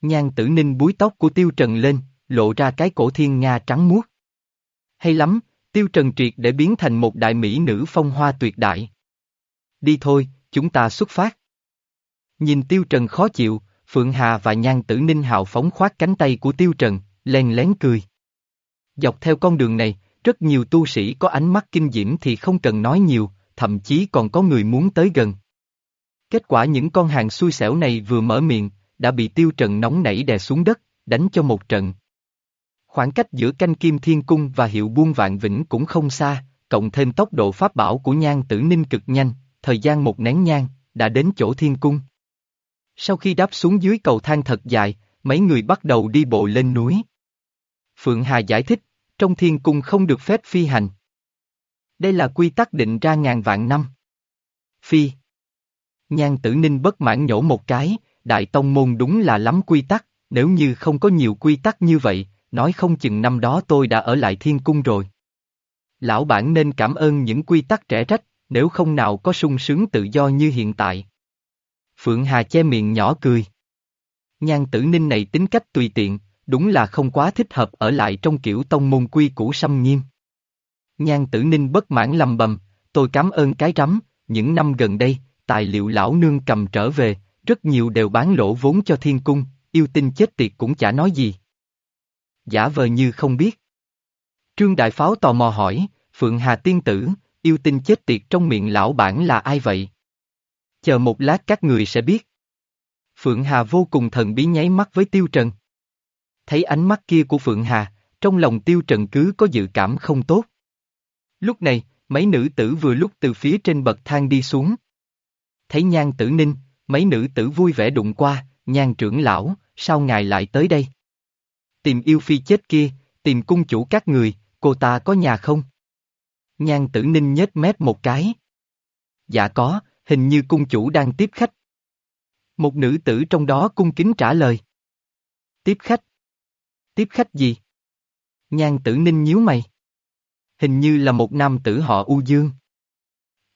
Nhan tử ninh búi tóc của Tiêu Trần lên, lộ ra cái cổ thiên nga trắng muốt. Hay lắm, Tiêu Trần triệt để biến thành một đại mỹ nữ phong hoa tuyệt đại. Đi thôi, chúng ta xuất phát. Nhìn Tiêu Trần khó chịu, Phượng Hà và Nhan Tử Ninh hào phóng khoát cánh tay của Tiêu Trần, len lén cười. Dọc theo con đường này, rất nhiều tu sĩ có ánh mắt kinh diễm thì không cần nói nhiều, thậm chí còn có người muốn tới gần. Kết quả những con hàng xui xẻo này vừa mở miệng, đã bị Tiêu Trần nóng nảy đè xuống đất, đánh cho một trận. Khoảng cách giữa canh kim thiên cung và hiệu buôn vạn vĩnh cũng không xa, cộng thêm tốc độ pháp bảo của nhan tử ninh cực nhanh, thời gian một nén nhang, đã đến chỗ thiên cung. Sau khi đáp xuống dưới cầu thang thật dài, mấy người bắt đầu đi bộ lên núi. Phượng Hà giải thích, trong thiên cung không được phép phi hành. Đây là quy tắc định ra ngàn vạn năm. Phi. Nhan tử ninh bất mãn nhổ một cái, đại tông môn đúng là lắm quy tắc, nếu như không có nhiều quy tắc như vậy, nói không chừng năm đó tôi đã ở lại thiên cung rồi. Lão bản nên cảm ơn những quy tắc trẻ trách, nếu không nào có sung sướng tự do như hiện tại. Phượng Hà che miệng nhỏ cười. Nhan tử ninh này tính cách tùy tiện, đúng là không quá thích hợp ở lại trong kiểu tông môn quy củ xâm nghiêm. Nhan tử ninh bất mãn lầm bầm, tôi cảm ơn cái rắm, những năm gần đây, tài liệu lão nương cầm trở về, rất nhiều đều bán lỗ vốn cho thiên cung, yêu tinh chết tiệt cũng chả nói gì. Giả vờ như không biết. Trương Đại Pháo tò mò hỏi, Phượng Hà Tiên Tử, yêu tinh chết tiệt trong miệng lão bản là ai vậy? Chờ một lát các người sẽ biết. Phượng Hà vô cùng thần bí nháy mắt với Tiêu Trần. Thấy ánh mắt kia của Phượng Hà, trong lòng Tiêu Trần cứ có dự cảm không tốt. Lúc này, mấy nữ tử vừa lúc từ phía trên bậc thang đi xuống. Thấy nhan tử ninh, mấy nữ tử vui vẻ đụng qua, nhan trưởng lão, sao ngài lại tới đây? Tìm yêu phi chết kia, tìm cung chủ các người, cô ta có nhà không? Nhan tử ninh nhếch mép một cái. Dạ có, hình như cung chủ đang tiếp khách. Một nữ tử trong đó cung kính trả lời. Tiếp khách? Tiếp khách gì? Nhan tử ninh nhíu mày. Hình như là một nam tử họ U Dương.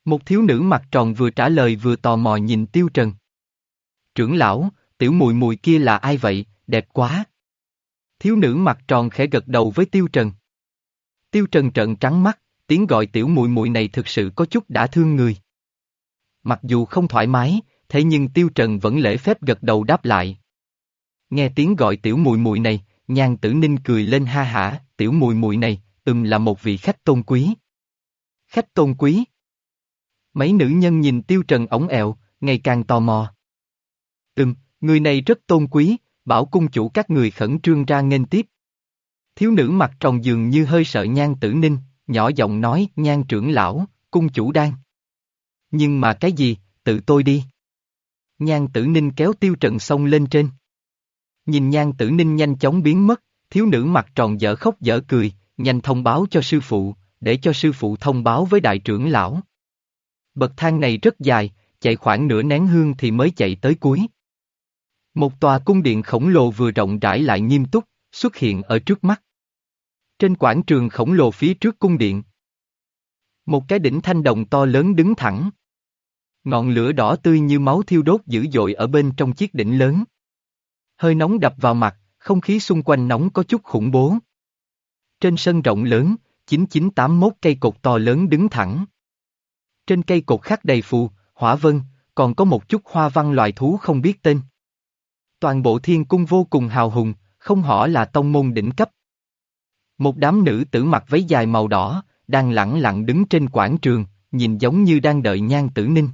Một thiếu nữ mặt tròn vừa trả lời vừa tò mò nhìn Tiêu Trần. Trưởng lão, tiểu mùi mùi kia là ai vậy, đẹp quá. Thiếu nữ mặt tròn khẽ gật đầu với Tiêu Trần. Tiêu Trần trợn trắng mắt, tiếng gọi tiểu mùi mùi này thực sự có chút đã thương người. Mặc dù không thoải mái, thế nhưng Tiêu Trần vẫn lễ phép gật đầu đáp lại. Nghe tiếng gọi tiểu mùi mùi này, nhan tử ninh cười lên ha hả, tiểu mùi mùi này, ừm là một vị khách tôn quý. Khách tôn quý. Mấy nữ nhân nhìn tiêu trần ống ẹo, ngày càng tò mò. Ừm, người này rất tôn quý, bảo cung chủ các người khẩn trương ra nghênh tiếp. Thiếu nữ mặt tròn giường như hơi sợ nhan tử ninh, nhỏ giọng nói nhan trưởng lão, cung chủ đang. Nhưng mà cái gì, tự tôi đi. Nhan tử ninh kéo tiêu trần sông lên trên. Nhìn nhan tử ninh nhanh chóng biến mất, thiếu nữ mặt tròn dở khóc dở cười, nhanh thông báo cho sư phụ, để cho sư phụ thông báo với đại trưởng lão. Bậc thang này rất dài, chạy khoảng nửa nén hương thì mới chạy tới cuối. Một tòa cung điện khổng lồ vừa rộng rãi lại nghiêm túc, xuất hiện ở trước mắt. Trên quảng trường khổng lồ phía trước cung điện. Một cái đỉnh thanh đồng to lớn đứng thẳng. Ngọn lửa đỏ tươi như máu thiêu đốt dữ dội ở bên trong chiếc đỉnh lớn. Hơi nóng đập vào mặt, không khí xung quanh nóng có chút khủng bố. Trên sân rộng lớn, 9981 cây cột to lớn đứng thẳng. Trên cây cột khắc đầy phù, hỏa vân, còn có một chút hoa văn loài thú không biết tên. Toàn bộ thiên cung vô cùng hào hùng, không hỏ là tông môn đỉnh cấp. Một đám nữ tử mặc váy dài màu đỏ, đang lặng lặng đứng trên quảng trường, nhìn giống như đang đợi nhan tử ninh.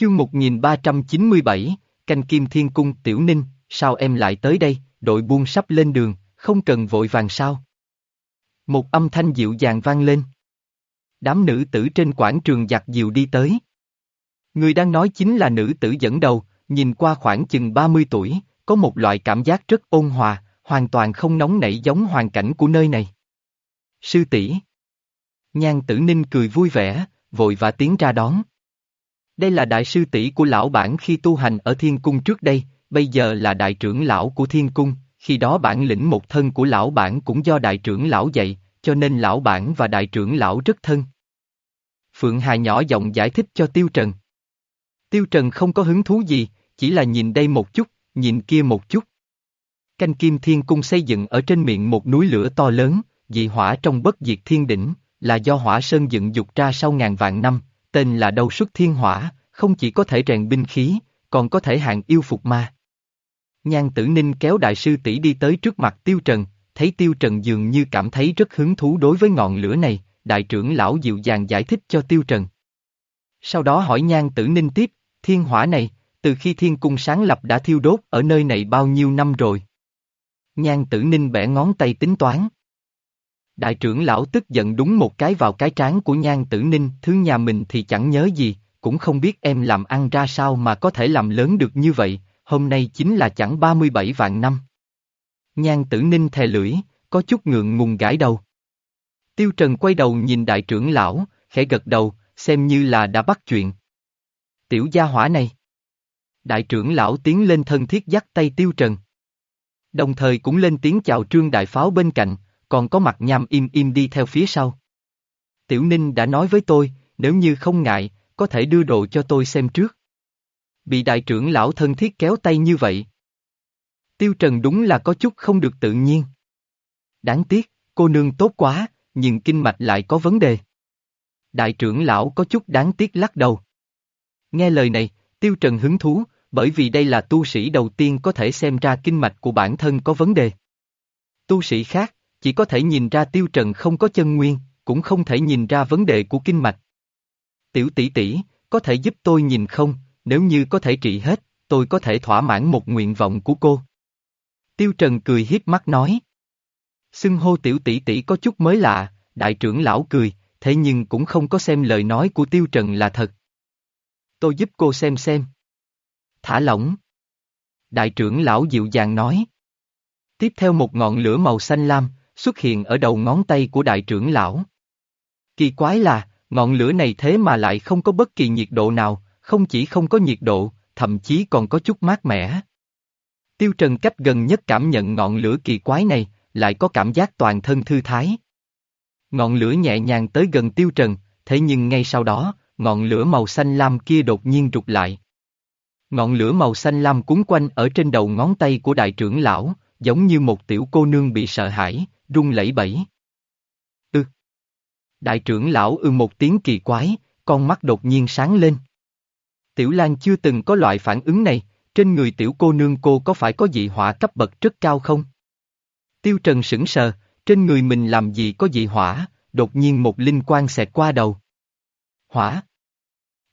Chương 1397, Canh Kim Thiên Cung Tiểu Ninh, sao em lại tới đây, đội buôn sắp lên đường, không cần vội vàng sao. Một âm thanh dịu dàng vang lên. Đám nữ tử trên quảng trường giặt diều đi tới. Người đang nói chính là nữ tử dẫn đầu, nhìn qua khoảng chừng 30 tuổi, có một loại cảm giác rất ôn hòa, hoàn toàn không nóng nảy giống hoàn cảnh của nơi này. Sư tỷ Nhan tử ninh cười vui vẻ, vội và tiến ra đón. Đây là đại sư tỷ của lão bản khi tu hành ở thiên cung trước đây, bây giờ là đại trưởng lão của thiên cung, khi đó bản lĩnh một thân của lão bản cũng do đại trưởng lão dạy, cho nên lão bản và đại trưởng lão rất thân. Phượng Hà nhỏ giọng giải thích cho Tiêu Trần. Tiêu Trần không có hứng thú gì, chỉ là nhìn đây một chút, nhìn kia một chút. Canh kim thiên cung xây dựng ở trên miệng một núi lửa to lớn, dị hỏa trong bất diệt thiên đỉnh, là do hỏa sơn dựng dục ra sau ngàn vạn năm, tên là đầu xuất thiên hỏa, không chỉ có thể rèn binh khí, còn có thể hạng yêu phục ma. Nhan tử ninh kéo đại sư tỷ đi tới trước mặt tiêu trần, thấy tiêu trần dường như cảm thấy rất hứng thú đối với ngọn lửa này, đại trưởng lão dịu dàng giải thích cho tiêu trần. Sau đó hỏi nhan tử ninh tiếp, thiên hỏa này, từ khi thiên cung sáng lập đã thiêu đốt ở nơi này bao nhiêu năm rồi? Nhan tử ninh bẻ ngón tay tính toán. Đại trưởng lão tức giận đúng một cái vào cái trán của nhan tử ninh, thứ nhà mình thì chẳng nhớ gì, cũng không biết em làm ăn ra sao mà có thể làm lớn được như vậy, hôm nay chính là chẳng 37 vạn năm. Nhan tử ninh thè lưỡi, có chút ngượng ngùng gãi đầu. Tiêu Trần quay đầu nhìn đại trưởng lão, khẽ gật đầu, xem như là đã bắt chuyện. Tiểu gia hỏa này. Đại trưởng lão tiến lên thân thiết dắt tay Tiêu Trần. Đồng thời cũng lên tiếng chào trương đại pháo bên cạnh, còn có mặt nham im im đi theo phía sau. Tiểu Ninh đã nói với tôi, nếu như không ngại, có thể đưa đồ cho tôi xem trước. Bị đại trưởng lão thân thiết kéo tay như vậy. Tiêu Trần đúng là có chút không được tự nhiên. Đáng tiếc, cô nương tốt quá, nhưng kinh mạch lại có vấn đề. Đại trưởng lão có chút đáng tiếc lắc đầu. Nghe lời này, Tiêu Trần hứng thú, bởi vì đây là tu sĩ đầu tiên có thể xem ra kinh mạch của bản thân có vấn đề. Tu sĩ khác, chỉ có thể nhìn ra Tiêu Trần không có chân nguyên, cũng không thể nhìn ra vấn đề của kinh mạch. Tiểu tỷ tỷ, có thể giúp tôi nhìn không, nếu như có thể trị hết, tôi có thể thỏa mãn một nguyện vọng của cô. Tiêu Trần cười hiếp mắt nói. Xưng hô tiểu tỷ tỷ có chút mới lạ, đại trưởng lão cười, thế nhưng cũng không có xem lời nói của Tiêu Trần là thật. Tôi giúp cô xem xem. Thả lỏng. Đại trưởng lão dịu dàng nói. Tiếp theo một ngọn lửa màu xanh lam, xuất hiện ở đầu ngón tay của đại trưởng lão. Kỳ quái là, ngọn lửa này thế mà lại không có bất kỳ nhiệt độ nào, không chỉ không có nhiệt độ, thậm chí còn có chút mát mẻ. Tiêu Trần cách gần nhất cảm nhận ngọn lửa kỳ quái này, lại có cảm giác toàn thân thư thái. Ngọn lửa nhẹ nhàng tới gần Tiêu Trần, thế nhưng ngay sau đó, ngọn lửa màu xanh lam kia đột nhiên rụt lại. Ngọn lửa màu xanh lam cuốn quanh ở trên đầu ngón tay của đại trưởng lão, giống như một tiểu cô nương bị sợ hãi, rung lẩy bẩy. Ư. Đại trưởng lão ư một tiếng kỳ quái, con mắt đột nhiên sáng lên. Tiểu Lan chưa từng có loại phản ứng này, trên người tiểu cô nương cô có phải có dị hỏa cấp bậc rất cao không? Tiêu Trần sững sờ, trên người mình làm gì có dị hỏa, đột nhiên một linh quang xẹt qua đầu. Hỏa?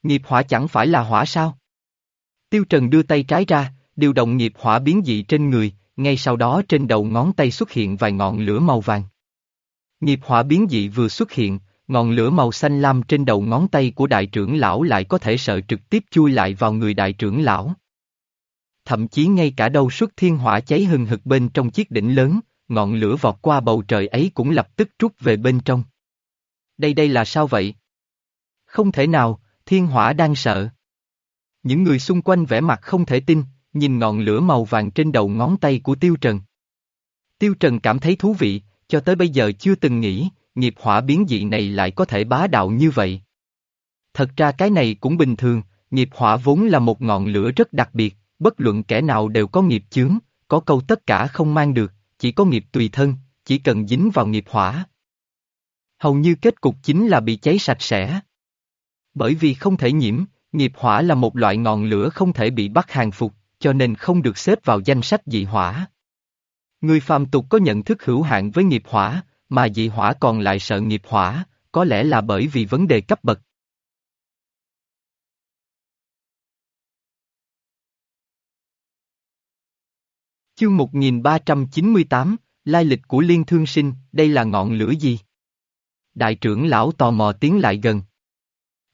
Nghiệp hỏa chẳng phải là hỏa sao? Tiêu Trần đưa tay trái ra, điều động nghiệp hỏa biến dị trên người, ngay sau đó trên đầu ngón tay xuất hiện vài ngọn lửa màu vàng. Nghiệp hỏa biến dị vừa xuất hiện, ngọn lửa màu xanh lam trên đầu ngón tay của đại trưởng lão lại có thể sợ trực tiếp chui lại vào người đại trưởng lão. Thậm chí ngay cả đầu xuất thiên hỏa cháy hừng hực bên trong chiếc đỉnh lớn, ngọn lửa vọt qua bầu trời ấy cũng lập tức trút về bên trong. Đây đây là sao vậy? Không thể nào, thiên hỏa đang sợ. Những người xung quanh vẻ mặt không thể tin, nhìn ngọn lửa màu vàng trên đầu ngón tay của Tiêu Trần. Tiêu Trần cảm thấy thú vị, cho tới bây giờ chưa từng nghĩ, nghiệp hỏa biến dị này lại có thể bá đạo như vậy. Thật ra cái này cũng bình thường, nghiệp hỏa vốn là một ngọn lửa rất đặc biệt, bất luận kẻ nào đều có nghiệp chướng, có câu tất cả không mang được, chỉ có nghiệp tùy thân, chỉ cần dính vào nghiệp hỏa. Hầu như kết cục chính là bị cháy sạch sẽ. Bởi vì không thể nhiễm, nghiệp hỏa là một loại ngọn lửa không thể bị bắt hàng phục, cho nên không được xếp vào danh sách dị hỏa. Người phàm tục có nhận thức hữu hạn với nghiệp hỏa, mà dị hỏa còn lại sợ nghiệp hỏa, có lẽ là bởi vì vấn đề cấp bậc. Chương 1398, Lai lịch của Liên Thương Sinh, đây là ngọn lửa gì? Đại trưởng lão tò mò tiến lại gần.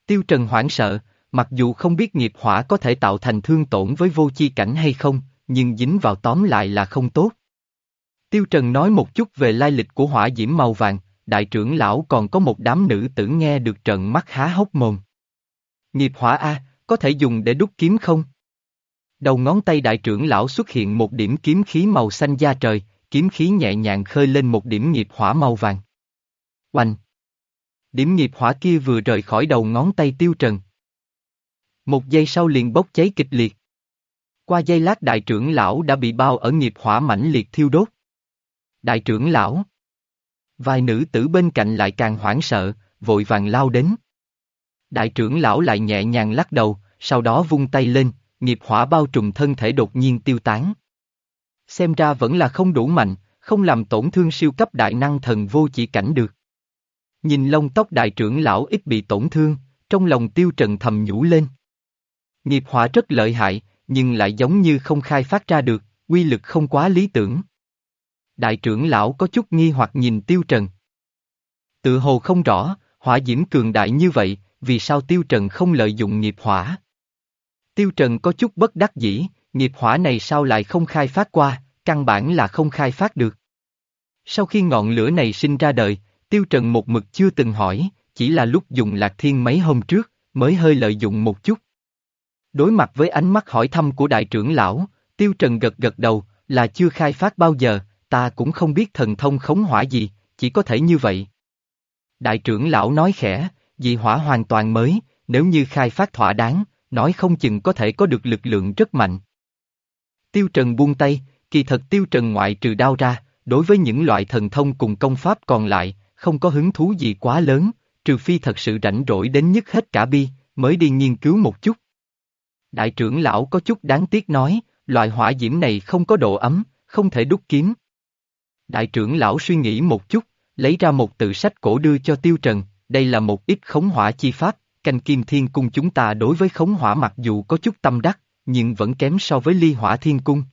Tiêu Trần hoảng sợ, mặc dù không biết nghiệp hỏa có thể tạo thành thương tổn với vô chi cảnh hay không, nhưng dính vào tóm lại là không tốt. Tiêu Trần nói một chút về lai lịch của hỏa diễm màu vàng, đại trưởng lão còn có một đám nữ tử nghe được trận mắt há hốc mồm. Nghiệp hỏa A, có thể dùng để đúc kiếm không? Đầu ngón tay đại trưởng lão xuất hiện một điểm kiếm khí màu xanh da trời, kiếm khí nhẹ nhàng khơi lên một điểm nghiệp hỏa màu vàng. Oanh! Điểm nghiệp hỏa kia vừa rời khỏi đầu ngón tay tiêu trần. Một giây sau liền bốc cháy kịch liệt. Qua giây lát đại trưởng lão đã bị bao ở nghiệp hỏa mãnh liệt thiêu đốt. Đại trưởng lão. Vài nữ tử bên cạnh lại càng hoảng sợ, vội vàng lao đến. Đại trưởng lão lại nhẹ nhàng lắc đầu, sau đó vung tay lên, nghiệp hỏa bao trùm thân thể đột nhiên tiêu tán. Xem ra vẫn là không đủ mạnh, không làm tổn thương siêu cấp đại năng thần vô chỉ cảnh được. Nhìn lông tóc đại trưởng lão ít bị tổn thương, trong lòng tiêu trần thầm nhủ lên. Nghiệp hỏa rất lợi hại, nhưng lại giống như không khai phát ra được, quy lực không quá lý tưởng. Đại trưởng lão có chút nghi hoặc nhìn tiêu trần. Tự hồ không rõ, hỏa diễm cường đại như vậy, vì sao tiêu trần không lợi dụng nghiệp hỏa? Tiêu Trần có chút bất đắc dĩ, nghiệp hỏa này sao lại không khai phát qua, căn bản là không khai phát được. Sau khi ngọn lửa này sinh ra đời, Tiêu Trần một mực chưa từng hỏi, chỉ là lúc dùng lạc thiên mấy hôm trước, mới hơi lợi dụng một chút. Đối mặt với ánh mắt hỏi thăm của đại trưởng lão, Tiêu Trần gật gật đầu, là chưa khai phát bao giờ, ta cũng không biết thần thông khống hỏa gì, chỉ có thể như vậy. Đại trưởng lão nói khẽ, dị hỏa hoàn toàn mới, nếu như khai phát thỏa đáng, nói không chừng có thể có được lực lượng rất mạnh. Tiêu Trần buông tay, kỳ thật Tiêu Trần ngoại trừ đao ra, đối với những loại thần thông cùng công pháp còn lại, không có hứng thú gì quá lớn, trừ phi thật sự rảnh rỗi đến nhất hết cả bi, mới đi nghiên cứu một chút. Đại trưởng lão có chút đáng tiếc nói, loại hỏa diễm này không có độ ấm, không thể đúc kiếm. Đại trưởng lão suy nghĩ một chút, lấy ra một tự sách cổ đưa cho Tiêu Trần, đây là một ít khống hỏa chi pháp, canh kim thiên cung chúng ta đối với khống hỏa mặc dù có chút tâm đắc, nhưng vẫn kém so với ly hỏa thiên cung.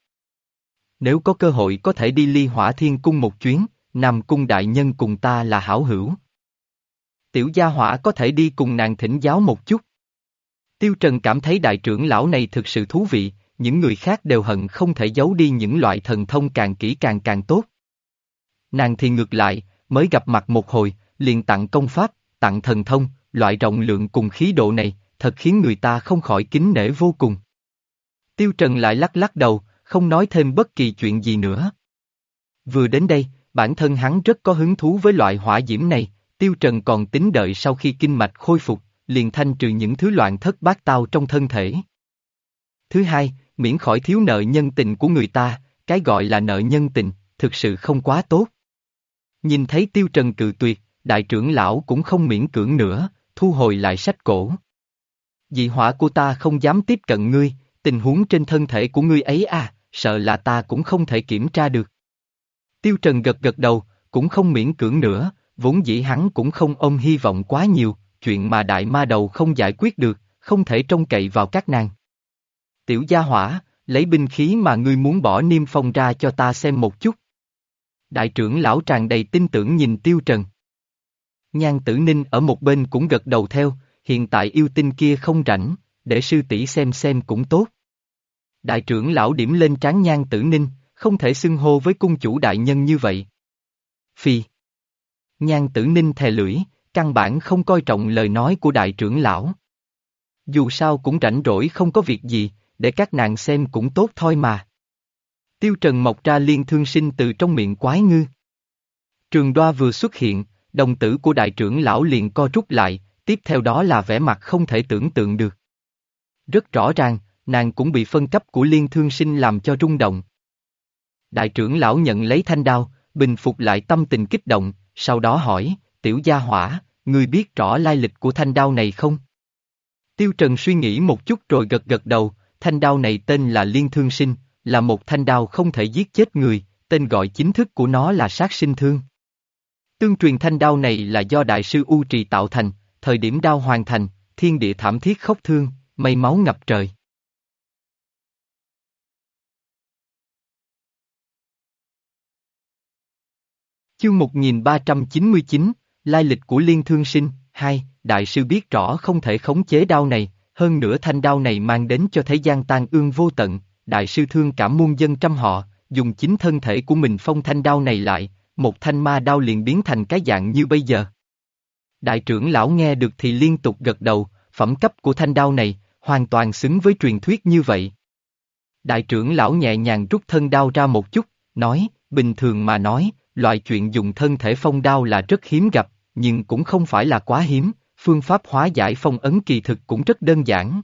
Nếu có cơ hội có thể đi ly hỏa thiên cung một chuyến, Nam cung đại nhân cùng ta là hảo hữu. Tiểu gia hỏa có thể đi cùng nàng thỉnh giáo một chút. Tiêu Trần cảm thấy đại trưởng lão này thực sự thú vị, những người khác đều hận không thể giấu đi những loại thần thông càng kỹ càng càng tốt. Nàng thì ngược lại, mới gặp mặt một hồi, liền tặng công pháp, tặng thần thông, loại rộng lượng cùng khí độ này, thật khiến người ta không khỏi kính nể vô cùng. Tiêu Trần lại lắc lắc đầu, không nói thêm bất kỳ chuyện gì nữa. Vừa đến đây, bản thân hắn rất có hứng thú với loại hỏa diễm này, Tiêu Trần còn tính đợi sau khi kinh mạch khôi phục, liền thanh trừ những thứ loạn thất bát tao trong thân thể. Thứ hai, miễn khỏi thiếu nợ nhân tình của người ta, cái gọi là nợ nhân tình, thực sự không quá tốt. Nhìn thấy Tiêu Trần cự tuyệt, đại trưởng lão cũng không miễn cưỡng nữa, thu hồi lại sách cổ. Dị hỏa của ta không dám tiếp cận ngươi, tình huống trên thân thể của ngươi ấy à, sợ là ta cũng không thể kiểm tra được. Tiêu Trần gật gật đầu, cũng không miễn cưỡng nữa, vốn dĩ hắn cũng không ôm hy vọng quá nhiều, chuyện mà đại ma đầu không giải quyết được, không thể trông cậy vào các nàng. Tiểu gia hỏa, lấy binh khí mà ngươi muốn bỏ niêm phong ra cho ta xem một chút. Đại trưởng lão tràn đầy tin tưởng nhìn Tiêu Trần. Nhan tử ninh ở một bên cũng gật đầu theo, hiện tại yêu tinh kia không rảnh, để sư tỷ xem xem cũng tốt. Đại trưởng lão điểm lên trán nhan tử ninh, không thể xưng hô với cung chủ đại nhân như vậy. Phi. Nhan tử ninh thè lưỡi, căn bản không coi trọng lời nói của đại trưởng lão. Dù sao cũng rảnh rỗi không có việc gì, để các nàng xem cũng tốt thôi mà. Tiêu Trần mọc ra liên thương sinh từ trong miệng quái ngư. Trường đoa vừa xuất hiện, đồng tử của đại trưởng lão liền co rút lại, tiếp theo đó là vẻ mặt không thể tưởng tượng được. Rất rõ ràng, nàng cũng bị phân cấp của liên thương sinh làm cho rung động. Đại trưởng lão nhận lấy thanh đao, bình phục lại tâm tình kích động, sau đó hỏi, tiểu gia hỏa, ngươi biết rõ lai lịch của thanh đao này không? Tiêu Trần suy nghĩ một chút rồi gật gật đầu, thanh đao này tên là Liên Thương Sinh, là một thanh đao không thể giết chết người, tên gọi chính thức của nó là sát sinh thương. Tương truyền thanh đao này là do Đại sư U Trì tạo thành, thời điểm đao hoàn thành, thiên địa thảm thiết khốc thương, mây máu ngập trời. Chương 1399, Lai lịch của Liên Thương Sinh, hai Đại sư biết rõ không thể khống chế đao này, hơn nữa thanh đao này mang đến cho thế gian tan ương vô tận, Đại sư thương cảm muôn dân trăm họ, dùng chính thân thể của mình phong thanh đao này lại, một thanh ma đao liền biến thành cái dạng như bây giờ. Đại trưởng lão nghe được thì liên tục gật đầu, phẩm cấp của thanh đao này, hoàn toàn xứng với truyền thuyết như vậy. Đại trưởng lão nhẹ nhàng rút thân đao ra một chút, nói, bình thường mà nói, loại chuyện dùng thân thể phong đao là rất hiếm gặp, nhưng cũng không phải là quá hiếm, phương pháp hóa giải phong ấn kỳ thực cũng rất đơn giản.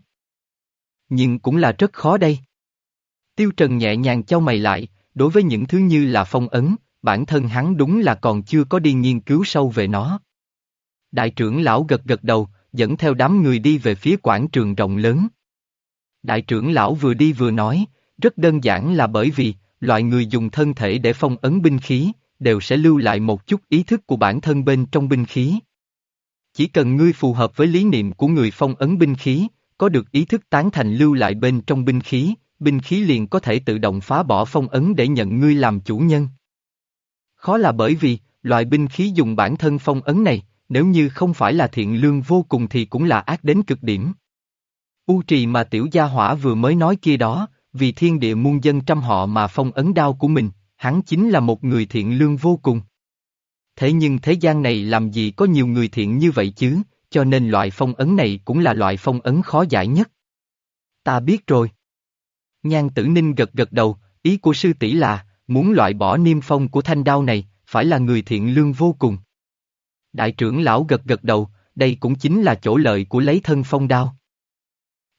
Nhưng cũng là rất khó đây. Tiêu Trần nhẹ nhàng cho mày lại, đối với những thứ như là phong ấn, bản thân hắn đúng là còn chưa có đi nghiên cứu sâu về nó. Đại trưởng lão gật gật đầu, dẫn theo đám người đi về phía quảng trường rộng lớn. Đại trưởng lão vừa đi vừa nói, rất đơn giản là bởi vì, loại người dùng thân thể để phong ấn binh khí, đều sẽ lưu lại một chút ý thức của bản thân bên trong binh khí. Chỉ cần ngươi phù hợp với lý niệm của người phong ấn binh khí, có được ý thức tán thành lưu lại bên trong binh khí, binh khí liền có thể tự động phá bỏ phong ấn để nhận ngươi làm chủ nhân. Khó là bởi vì, loại binh khí dùng bản thân phong ấn này, nếu như không phải là thiện lương vô cùng thì cũng là ác đến cực điểm. U trì mà tiểu gia hỏa vừa mới nói kia đó, vì thiên địa muôn dân trăm họ mà phong ấn đao của mình, hắn chính là một người thiện lương vô cùng. Thế nhưng thế gian này làm gì có nhiều người thiện như vậy chứ, cho nên loại phong ấn này cũng là loại phong ấn khó giải nhất. Ta biết rồi. Nhan tử ninh gật gật đầu, ý của sư tỷ là, muốn loại bỏ niêm phong của thanh đao này, phải là người thiện lương vô cùng. Đại trưởng lão gật gật đầu, đây cũng chính là chỗ lợi của lấy thân phong đao.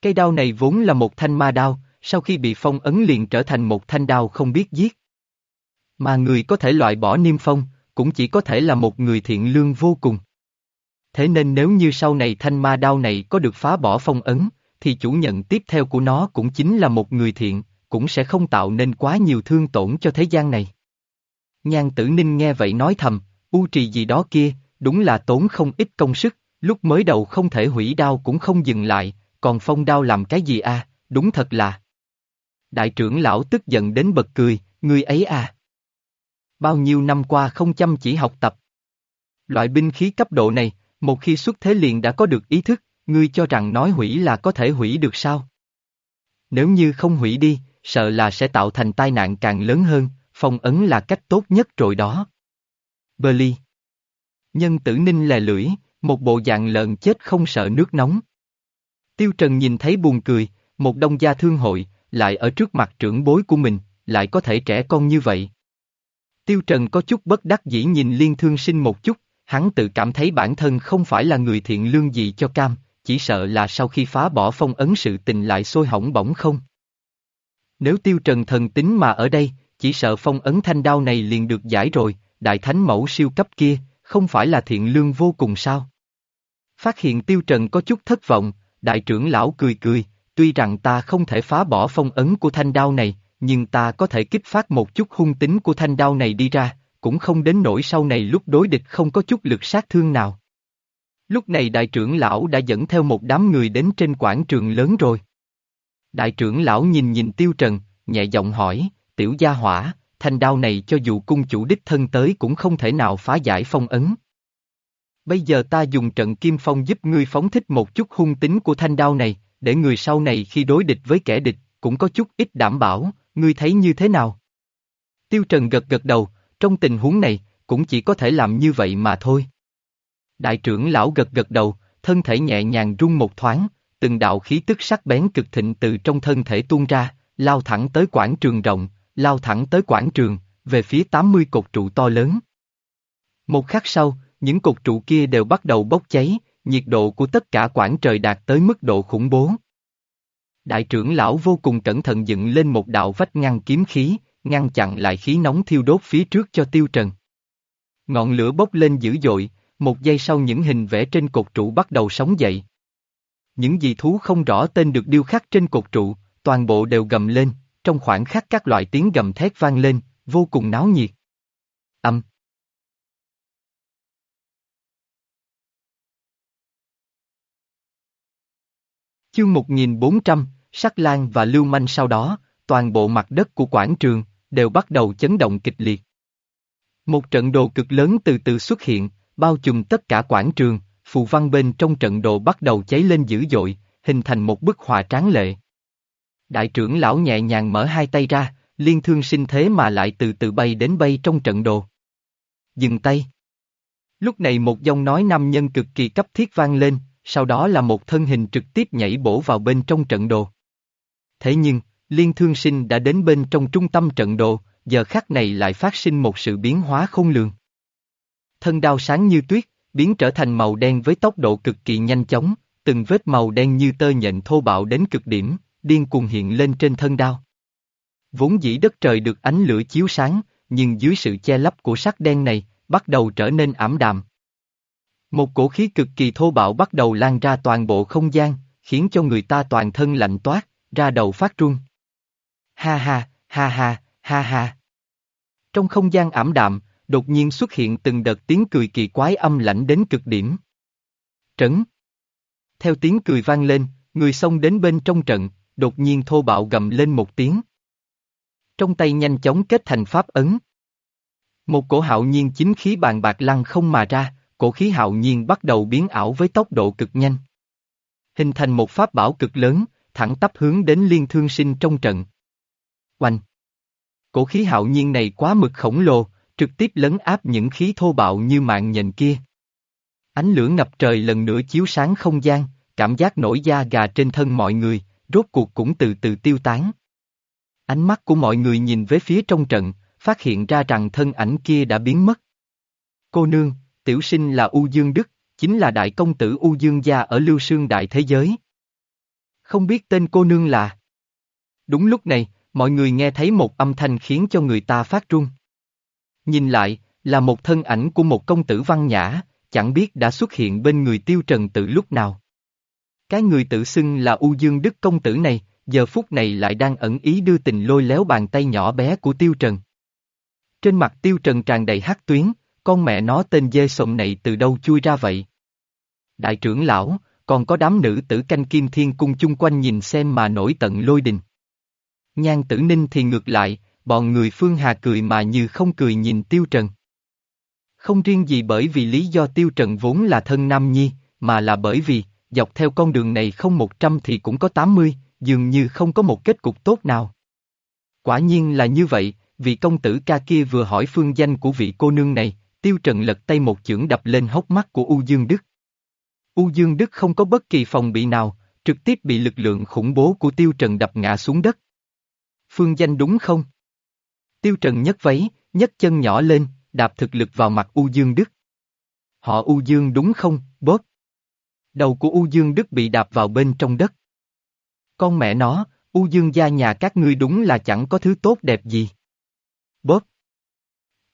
Cây đao này vốn là một thanh ma đao, sau khi bị phong ấn liền trở thành một thanh đao không biết giết. Mà người có thể loại bỏ niêm phong, cũng chỉ có thể là một người thiện lương vô cùng. Thế nên nếu như sau này thanh ma đao này có được phá bỏ phong ấn, thì chủ nhận tiếp theo của nó cũng chính là một người thiện, cũng sẽ không tạo nên quá nhiều thương tổn cho thế gian này. Nhan tử ninh nghe vậy nói thầm, u trì gì đó kia, đúng là tốn không ít công sức, lúc mới đầu không thể hủy đao cũng không dừng lại, còn phong đao làm cái gì a? đúng thật là. Đại trưởng lão tức giận đến bật cười, người ấy à. Bao nhiêu năm qua không chăm chỉ học tập. Loại binh khí cấp độ này, một khi xuất thế liền đã có được ý thức, ngươi cho rằng nói hủy là có thể hủy được sao? Nếu như không hủy đi, sợ là sẽ tạo thành tai nạn càng lớn hơn, phong ấn là cách tốt nhất rồi đó. Burley Nhân tử ninh lè lưỡi, một bộ dạng lợn chết không sợ nước nóng. Tiêu Trần nhìn thấy buồn cười, một đông gia thương hội, lại ở trước mặt trưởng bối của mình, lại có thể trẻ con như vậy. Tiêu Trần có chút bất đắc dĩ nhìn liên thương sinh một chút, hắn tự cảm thấy bản thân không phải là người thiện lương gì cho cam, chỉ sợ là sau khi phá bỏ phong ấn sự tình lại sôi hỏng bỏng không. Nếu Tiêu Trần thần tính mà ở đây, chỉ sợ phong ấn thanh đao này liền được giải rồi, đại thánh mẫu siêu cấp kia, không phải là thiện lương vô cùng sao? Phát hiện Tiêu Trần có chút thất vọng, đại trưởng lão cười cười, tuy rằng ta không thể phá bỏ phong ấn của thanh đao này, nhưng ta có thể kích phát một chút hung tính của thanh đao này đi ra, cũng không đến nỗi sau này lúc đối địch không có chút lực sát thương nào. Lúc này đại trưởng lão đã dẫn theo một đám người đến trên quảng trường lớn rồi. Đại trưởng lão nhìn nhìn tiêu trần, nhẹ giọng hỏi, tiểu gia hỏa, thanh đao này cho dù cung chủ đích thân tới cũng không thể nào phá giải phong ấn. Bây giờ ta dùng trận kim phong giúp ngươi phóng thích một chút hung tính của thanh đao này, để người sau này khi đối địch với kẻ địch, cũng có chút ít đảm bảo, ngươi thấy như thế nào? Tiêu Trần gật gật đầu, trong tình huống này, cũng chỉ có thể làm như vậy mà thôi. Đại trưởng lão gật gật đầu, thân thể nhẹ nhàng rung một thoáng, từng đạo khí tức sắc bén cực thịnh từ trong thân thể tuôn ra, lao thẳng tới quảng trường rộng, lao thẳng tới quảng trường, về phía 80 cột trụ to lớn. Một khắc sau, những cột trụ kia đều bắt đầu bốc cháy, nhiệt độ của tất cả quảng trời đạt tới mức độ khủng bố. Đại trưởng lão vô cùng cẩn thận dựng lên một đạo vách ngăn kiếm khí, ngăn chặn lại khí nóng thiêu đốt phía trước cho tiêu trần. Ngọn lửa bốc lên dữ dội, một giây sau những hình vẽ trên cột trụ bắt đầu sống dậy. Những dị thú không rõ tên được điêu khắc trên cột trụ, toàn bộ đều gầm lên, trong khoảng khắc các loại tiếng gầm thét vang lên, vô cùng náo nhiệt. Âm. Chương 1400, Sắc Lan và Lưu Manh sau đó, toàn bộ mặt đất của quảng trường, đều bắt đầu chấn động kịch liệt. Một trận đồ cực lớn từ từ xuất hiện, bao trùm tất cả quảng trường, phù văn bên trong trận đồ bắt đầu cháy lên dữ dội, hình thành một bức họa tráng lệ. Đại trưởng lão nhẹ nhàng mở hai tay ra, liên thương sinh thế mà lại từ từ bay đến bay trong trận đồ. Dừng tay. Lúc này một giọng nói nam nhân cực kỳ cấp thiết vang lên, sau đó là một thân hình trực tiếp nhảy bổ vào bên trong trận đồ. Thế nhưng, liên thương sinh đã đến bên trong trung tâm trận đồ, giờ khắc này lại phát sinh một sự biến hóa không lường. Thân đao sáng như tuyết, biến trở thành màu đen với tốc độ cực kỳ nhanh chóng, từng vết màu đen như tơ nhện thô bạo đến cực điểm, điên cuồng hiện lên trên thân đao. Vốn dĩ đất trời được ánh lửa chiếu sáng, nhưng dưới sự che lấp của sắc đen này, bắt đầu trở nên ảm đạm. Một cổ khí cực kỳ thô bạo bắt đầu lan ra toàn bộ không gian, khiến cho người ta toàn thân lạnh toát, ra đầu phát run. Ha ha, ha ha, ha ha. Trong không gian ảm đạm, đột nhiên xuất hiện từng đợt tiếng cười kỳ quái âm lãnh đến cực điểm. Trấn. Theo tiếng cười vang lên, người xông đến bên trong trận, đột nhiên thô bạo gầm lên một tiếng. Trong tay nhanh chóng kết thành pháp ấn. Một cổ hạo nhiên chính khí bàn bạc lăng không mà ra, cổ khí hạo nhiên bắt đầu biến ảo với tốc độ cực nhanh. Hình thành một pháp bảo cực lớn, thẳng tắp hướng đến liên thương sinh trong trận. Oanh! Cổ khí hạo nhiên này quá mực khổng lồ, trực tiếp lấn áp những khí thô bạo như mạng nhện kia. Ánh lửa ngập trời lần nữa chiếu sáng không gian, cảm giác nổi da gà trên thân mọi người, rốt cuộc cũng từ từ tiêu tán. Ánh mắt của mọi người nhìn về phía trong trận, phát hiện ra rằng thân ảnh kia đã biến mất. Cô nương, tiểu sinh là U Dương Đức, chính là đại công tử U Dương gia ở Lưu Sương Đại Thế Giới. Không biết tên cô nương là... Đúng lúc này, mọi người nghe thấy một âm thanh khiến cho người ta phát run. Nhìn lại, là một thân ảnh của một công tử văn nhã, chẳng biết đã xuất hiện bên người tiêu trần từ lúc nào. Cái người tự xưng là U Dương Đức công tử này, giờ phút này lại đang ẩn ý đưa tình lôi léo bàn tay nhỏ bé của tiêu trần. Trên mặt tiêu trần tràn đầy hắc tuyến, con mẹ nó tên dê sộm này từ đâu chui ra vậy? Đại trưởng lão, còn có đám nữ tử canh kim thiên cung chung quanh nhìn xem mà nổi tận lôi đình. Nhan tử ninh thì ngược lại, bọn người phương hà cười mà như không cười nhìn tiêu trần. Không riêng gì bởi vì lý do tiêu trần vốn là thân nam nhi, mà là bởi vì, dọc theo con đường này không một trăm thì cũng có tám mươi, dường như không có một kết cục tốt nào. Quả nhiên là như vậy, vị công tử ca kia vừa hỏi phương danh của vị cô nương này, tiêu trần lật tay một chưởng đập lên hốc mắt của U Dương Đức. U Dương Đức không có bất kỳ phòng bị nào, trực tiếp bị lực lượng khủng bố của Tiêu Trần đập ngã xuống đất. Phương danh đúng không? Tiêu Trần nhấc váy, nhấc chân nhỏ lên, đạp thực lực vào mặt U Dương Đức. Họ U Dương đúng không, bóp? Đầu của U Dương Đức bị đạp vào bên trong đất. Con mẹ nó, U Dương gia nhà các ngươi đúng là chẳng có thứ tốt đẹp gì. Bóp.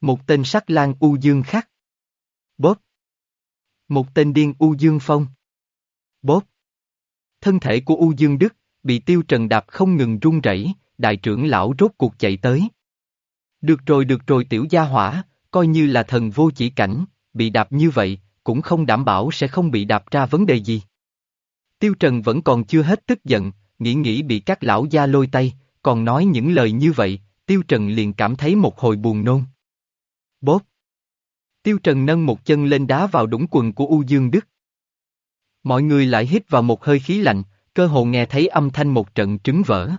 Một tên sắc lang U Dương khác. Bóp. Một tên điên U Dương Phong. Bóp. Thân thể của U Dương Đức, bị tiêu trần đạp không ngừng run rẩy, đại trưởng lão rốt cuộc chạy tới. Được rồi được rồi tiểu gia hỏa, coi như là thần vô chỉ cảnh, bị đạp như vậy, cũng không đảm bảo sẽ không bị đạp ra vấn đề gì. Tiêu Trần vẫn còn chưa hết tức giận, nghĩ nghĩ bị các lão gia lôi tay, còn nói những lời như vậy, Tiêu Trần liền cảm thấy một hồi buồn nôn. Bốp! Tiêu Trần nâng một chân lên đá vào đũng quần của U Dương Đức. Mọi người lại hít vào một hơi khí lạnh, cơ hồ nghe thấy âm thanh một trận trứng vỡ.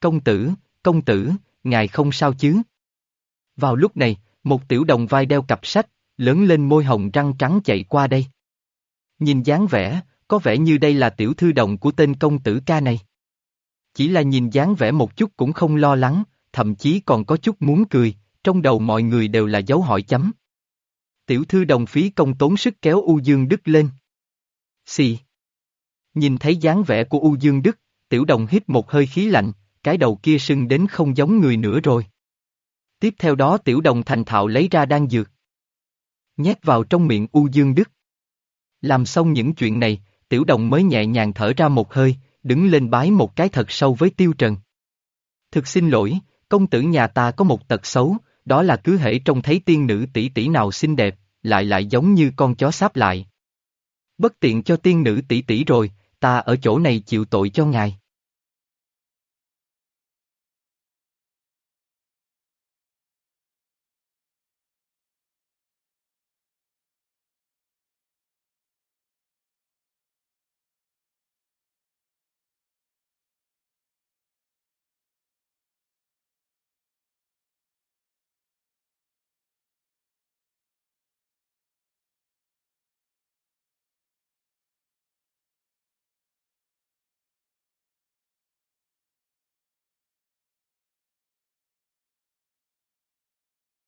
Công tử, công tử, ngài không sao chứ? Vào lúc này, một tiểu đồng vai đeo cặp sách, lớn lên môi hồng răng trắng chạy qua đây. Nhìn dáng vẻ, có vẻ như đây là tiểu thư đồng của tên công tử ca này. Chỉ là nhìn dáng vẻ một chút cũng không lo lắng, thậm chí còn có chút muốn cười, trong đầu mọi người đều là dấu hỏi chấm. Tiểu thư đồng phí công tốn sức kéo U Dương Đức lên. Xì. Nhìn thấy dáng vẻ của U Dương Đức, tiểu đồng hít một hơi khí lạnh, cái đầu kia sưng đến không giống người nữa rồi. Tiếp theo đó tiểu đồng thành thạo lấy ra đan dược. Nhét vào trong miệng U Dương Đức. Làm xong những chuyện này, tiểu đồng mới nhẹ nhàng thở ra một hơi, đứng lên bái một cái thật sâu với tiêu trần. Thực xin lỗi, công tử nhà ta có một tật xấu, đó là cứ hễ trông thấy tiên nữ tỷ tỷ nào xinh đẹp, lại lại giống như con chó sáp lại. Bất tiện cho tiên nữ tỷ tỷ rồi, ta ở chỗ này chịu tội cho ngài.